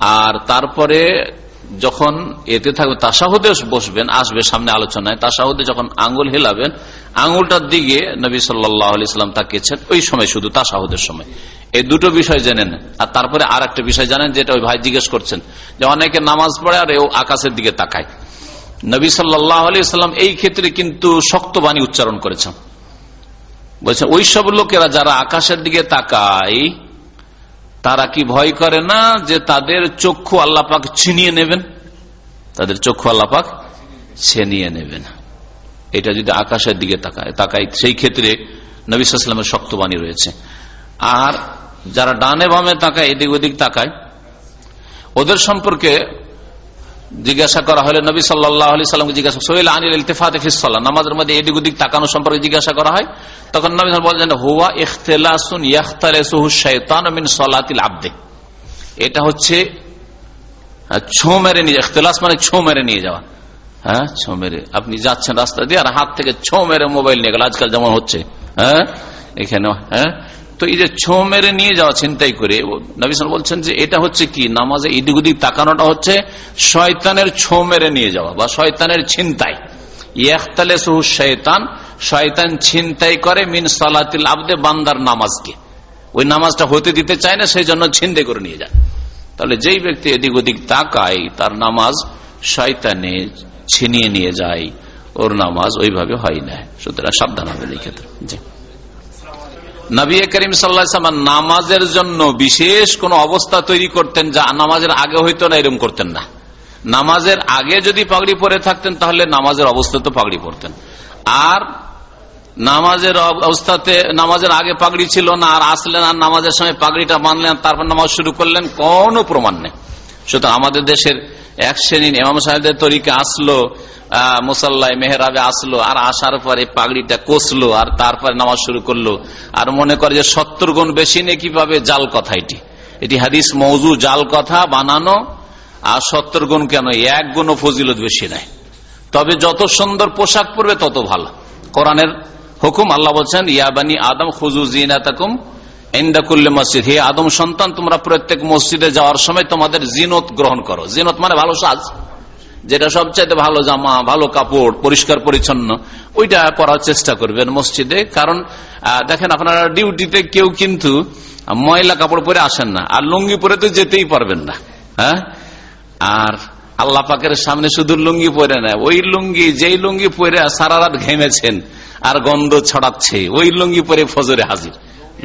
আর তারপরে যখন এতে থাকবে তাসাহুদে বসবেন, আসবে সামনে আলোচনায়, তাসাহুদে যখন আঙ্গুল হেলাবেন আঙ্গুলটার দিকে নবী সাল্লাম তাকিয়েছেন, ওই সময় শুধু তাসাহুদের সময়। এই দুটো বিষয় জেনেন। আর তারপরে আর একটা বিষয় জানেন, যেটা ওই ভাই জিজ্ঞেস করছেন, যে অনেকে নামাজ পড়ে আর ও আকাশের দিকে তাকায়। নবী সাল্লাহ আলি সাল্লাম এই ক্ষেত্রে কিন্তু শক্ত বাণী উচ্চারণ করেছেন। বলছেন ওই সব লোকেরা যারা আকাশের দিকে তাকায়, তারা কি ভয় করে না যে তাদের চক্ষু আল্লাপাক ছিনিয়ে নেবেন? তাদের চক্ষু আল্লাপাক ছিনিয়ে নেবেন। এটা যদি আকাশের দিকে তাকায় তাকায়, সেই ক্ষেত্রে নবিসামের শক্তবাণী রয়েছে। আর যারা ডানে বামে তাকায়, এদিক ওদিক তাকায়, ওদের সম্পর্কে জিজ্ঞাসা করা হলে নবী সাল্লাহ সাল্লামকে জিজ্ঞাসা সোহেল আনিল ইলতেফাতে ফিসাল্লাহ নামাজের মধ্যে এদিক ওদিক তাকানো সম্পর্কে জিজ্ঞাসা করা হয়। তখন নবী বলছেন হুয়া ইখতলাসুন ইয়াখতালেসুহু শাইতান মিন সলাতিল আবদে এটা হচ্ছে ছো মেরে নিয়ে ইখতলাস মানে ছো মেরে নিয়ে যাওয়া। হ্যাঁ ছো মেরে। আপনি যাচ্ছেন রাস্তা দিয়ে আর হাত থেকে ছো মেরে মোবাইল নিয়ে গেল। আজকাল যেমন হচ্ছে হ্যাঁ এখানে হ্যাঁ। তো এই যে ছো মেরে নিয়ে যাওয়া চিন্তাই করে নবিসাল বলছেন যে এটা হচ্ছে কি? নামাজে ইদিক উদিক তাকানোটা হচ্ছে শয়তানের ছো মেরে নিয়ে যাওয়া বা শয়তানের ছিনতাই। সহু শয়তান শয়তান ছিনতাই করে মিন সালাতিল আবদে বান্দার নামাজকে। ওই নামাজটা হতে দিতে চায় না সেই জন্য করে নিয়ে যায়। তাহলে যেই ব্যক্তি এদিক ওদিক তাকায়, তার নামাজ শয়তানে ছিনিয়ে নিয়ে যায়, ওর নামাজ ওইভাবে হয় না। সুতরাং সাবধান হবে এই ক্ষেত্রে। জি। নবী করিম সাল্লাম নামাজের জন্য বিশেষ কোন অবস্থা তৈরি করতেন যা নামাজের আগে হইতো না, এরকম করতেন না। নামাজের আগে যদি পাগড়ি পরে থাকতেন, তাহলে নামাজের অবস্থা তো পাগড়ি পরতেন। আর নামাজের অবস্থাতে নামাজের আগে পাগড়ি ছিল না, আর আসলেন আর নামাজের সময় পাগড়িটা বানলেন তারপর নামাজ শুরু করলেন, কোন প্রমাণ নেই। সুতরাং আমাদের দেশের এক শ্রেণি এমাম সাহেবদের তরিকে আসলো মুসাল্লায় মেহরাবে আসলো, আর আসার পরে পাগড়িটা কষলো, আর তারপরে নামাজ শুরু করল। আর মনে করে যে সত্তর গুণ বেশি নেই কীভাবে জাল কথা এটি? এটি হাদিস মৌজু জাল কথা বানানো, আর সত্তর গুণ কেন? এক গুণ ফজিলত বেশি নাই। তবে যত সুন্দর পোশাক পরবে তত ভালো। কোরআনের হুকুম আল্লাহ বলছেন ইয়াবানি আদম খুজু জিনাতাকুম ইন্দাকুল্লে মসজিদ। হে আদম সন্তান, তোমরা প্রত্যেক মসজিদে যাওয়ার সময় তোমাদের জিনত গ্রহণ করো। জিনত মানে ভালো সাজ। যেটা সবচাইতে ভালো জামা, ভালো কাপড়, পরিষ্কার, পরিচ্ছন্ন, ওইটা পরার চেষ্টা করবেন মসজিদে। কারণ দেখেন আপনারা ডিউটিতে কেউ কিন্তু ময়লা কাপড় পরে আসেন না। আর লুঙ্গি পরে তো যেতেই পারবেন না। হ্যাঁ? আর আল্লাহ পাকের সামনে শুধু লুঙ্গি পরে নেয় ওই লুঙ্গি, যেই লুঙ্গি পরে সারা রাত ঘেমেছেন আর গন্ধ ছড়াচ্ছে, ওই লুঙ্গি পরে ফজরে হাজির।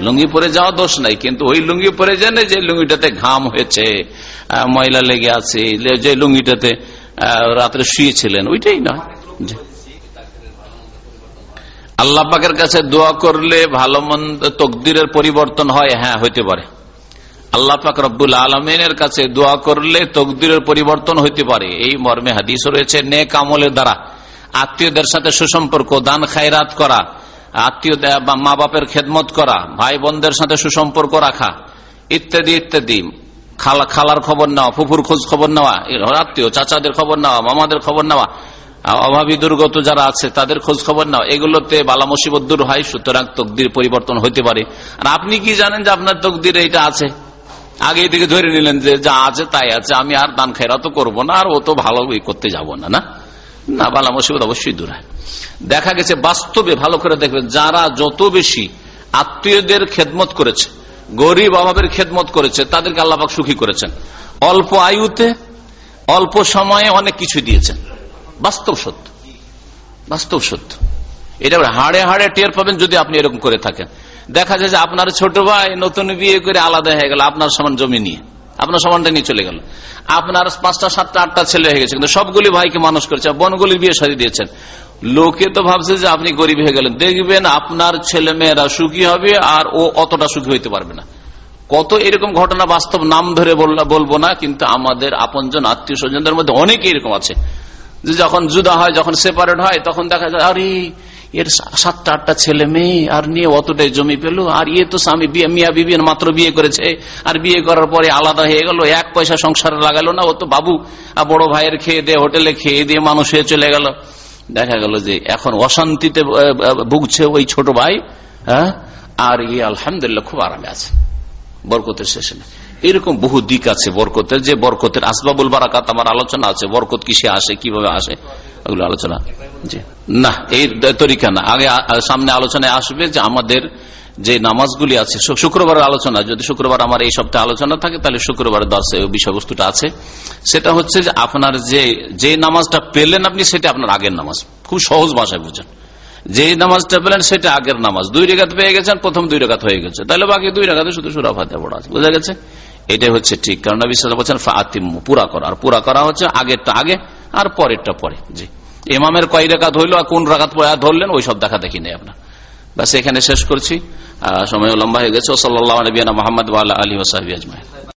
লুঙ্গি পরে যাওয়া দোষ নাই, কিন্তু ওই লুঙ্গি পরে জানে যে লুঙ্গিটাতে ঘাম হয়েছে ময়লা লেগে আছে যে লুঙ্গিটাতে রাত্রে শুয়েছিলেন, ওইটাই না আল্লাহ পাকের কাছে দোয়া করলে ভালো মন্দ তকদিরের পরিবর্তন হয় হ্যাঁ হইতে পারে। আল্লাহ পাক রব্বুল আলমিনের কাছে দোয়া করলে তকদিরের পরিবর্তন হইতে পারে। এই মর্মে হাদিস রয়েছে, নেক আমলের দ্বারা আত্মীয়দের সাথে সুসম্পর্ক, দান, খায়রাত করা আত্মীয় মা বাপের খেদমত করা, ভাই বোনদের সাথে সুসম্পর্ক রাখা, ইত্যাদি ইত্যাদি। খালা, খালার খবর নেওয়া, ফুফুর খোঁজ খবর নেওয়া আত্মীয়, চাচাদের খবর নেওয়া, মামাদের খবর নেওয়া অভাবী দুর্গত যারা আছে তাদের খোঁজ খবর নেওয়া, এগুলোতে বালা মুসিবত দূর হয়, সুতরাং তকদির পরিবর্তন হইতে পারে। আর আপনি কি জানেন যে আপনার তকদির এটা আছে? আগে থেকে ধরে নিলেন যে যা আছে তাই আছে, আমি আর দান খাইরা তো করব না, আর ও তো ভালো করতে যাব না না? না, বালা মুসিবত অবশ্যই দূর হয়। দেখা গেছে বাস্তবে ভালো করে দেখবেন, যারা যত বেশি আত্মীয়দের খেদমত করেছে, গরিব অভাবের খেদমত করেছে, তাদেরকে আল্লাহাক সুখী করেছেন। অল্প আয়ুতে, অল্প সময়ে অনেক কিছু দিয়েছেন। বাস্তব সত্য। বাস্তব সত্য। এটা হাড়ে হাড়ে টের পাবেন যদি আপনি এরকম করে থাকেন। দেখা যায় যে আপনার ছোট ভাই নতুন বিয়ে করে আলাদা হয়ে গেল, আপনার সমান জমি নিয়ে। আপনার সমানটা নিয়ে চলে গেল। আপনার পাঁচটা, সাতটা, আটটা ছেলে হয়ে গেছে, কিন্তু সবগুলি ভাইকে মানুষ করেছে বনগুলির বিয়ে সাজিয়ে দিয়েছেন। লোকে তো ভাবছে যে আপনি গরিব হয়ে গেলেন। দেখবেন আপনার ছেলে মেয়েরা সুখী হবে, আর ও অতটা সুখী হইতে পারবে না। কত এরকম ঘটনা বাস্তব নাম ধরে বলব না, কিন্তু আমাদের আপনজন আত্মীয় স্বজনদের মধ্যে অনেকে এরকম আছে। যে যখন জুদা হয়, যখন সেপারেট হয়, তখন দেখা যায়, আরে এর সাতটা, আটটা ছেলে মেয়ে, আর নিয়ে অতটাই জমি পেল। আর ইয়ে তো স্বামী বিয়ে মিয়া বিবি মাত্র বিয়ে করেছে। আর বিয়ে করার পরে আলাদা হয়ে গেল। এক পয়সা সংসারে লাগালো না। ও তো বাবু, আর বড় ভাইয়ের খেয়ে দিয়ে, হোটেলে খেয়ে দিয়ে মানুষ হয়ে চলে গেল। দেখা গেল যে এখন অশান্তিতে ভুগছে ওই ছোট ভাই হ্যাঁ? আর ইয়ে আলহামদুলিল্লাহ খুব আরামে আছে। বরকতের শেষে এরকম বহু দিক আছে বরকতের, যে বরকতের আসবাবুল বারাকাত আমার আলোচনা আছে। বরকত কিসে আসে, কীভাবে আসে? ওগুলো আলোচনা। জি। না, এই তরিকা না। আগে সামনে আলোচনায় আসবে যে আমাদের যে নামাজগুলি আছে শুক্রবারের আলোচনা, যদি শুক্রবার আমার এই সপ্তাহে আলোচনা থাকে, তাহলে শুক্রবারের দর্শে বিষয়বস্তুটা আছে। সেটা হচ্ছে যে আপনার যে যে নামাজটা পেলেন আপনি, সেটা আপনার আগের নামাজ। খুব সহজ ভাষায় বুঝেন। যে নামাজটা পেলেন, সেটা আগের নামাজ। দুই রেখাত পেয়ে গেছেন, প্রথম দুই রেখাত হয়ে গেছে। তাহলে বাকি দুই রেখাতে শুধু সুরা ফাতে পড়া আছে। বোঝা গেছে? এটাই হচ্ছে ঠিক। কারণ বলছেন পুরা করা। আর পুরা করা হচ্ছে আগেরটা আগে, আর পরেরটা পরে। জি। এমামের কয় রেখাত হইল আর কোন রাখাত ধরলেন, ওই সব দেখা দেখি নেই আপনার ব্যাস, এখানে শেষ করছি। সময় লম্বা হয়ে গেছে। সাল্লাহ নবীনা মোহাম্মদ আলী ওসাহি আজমাই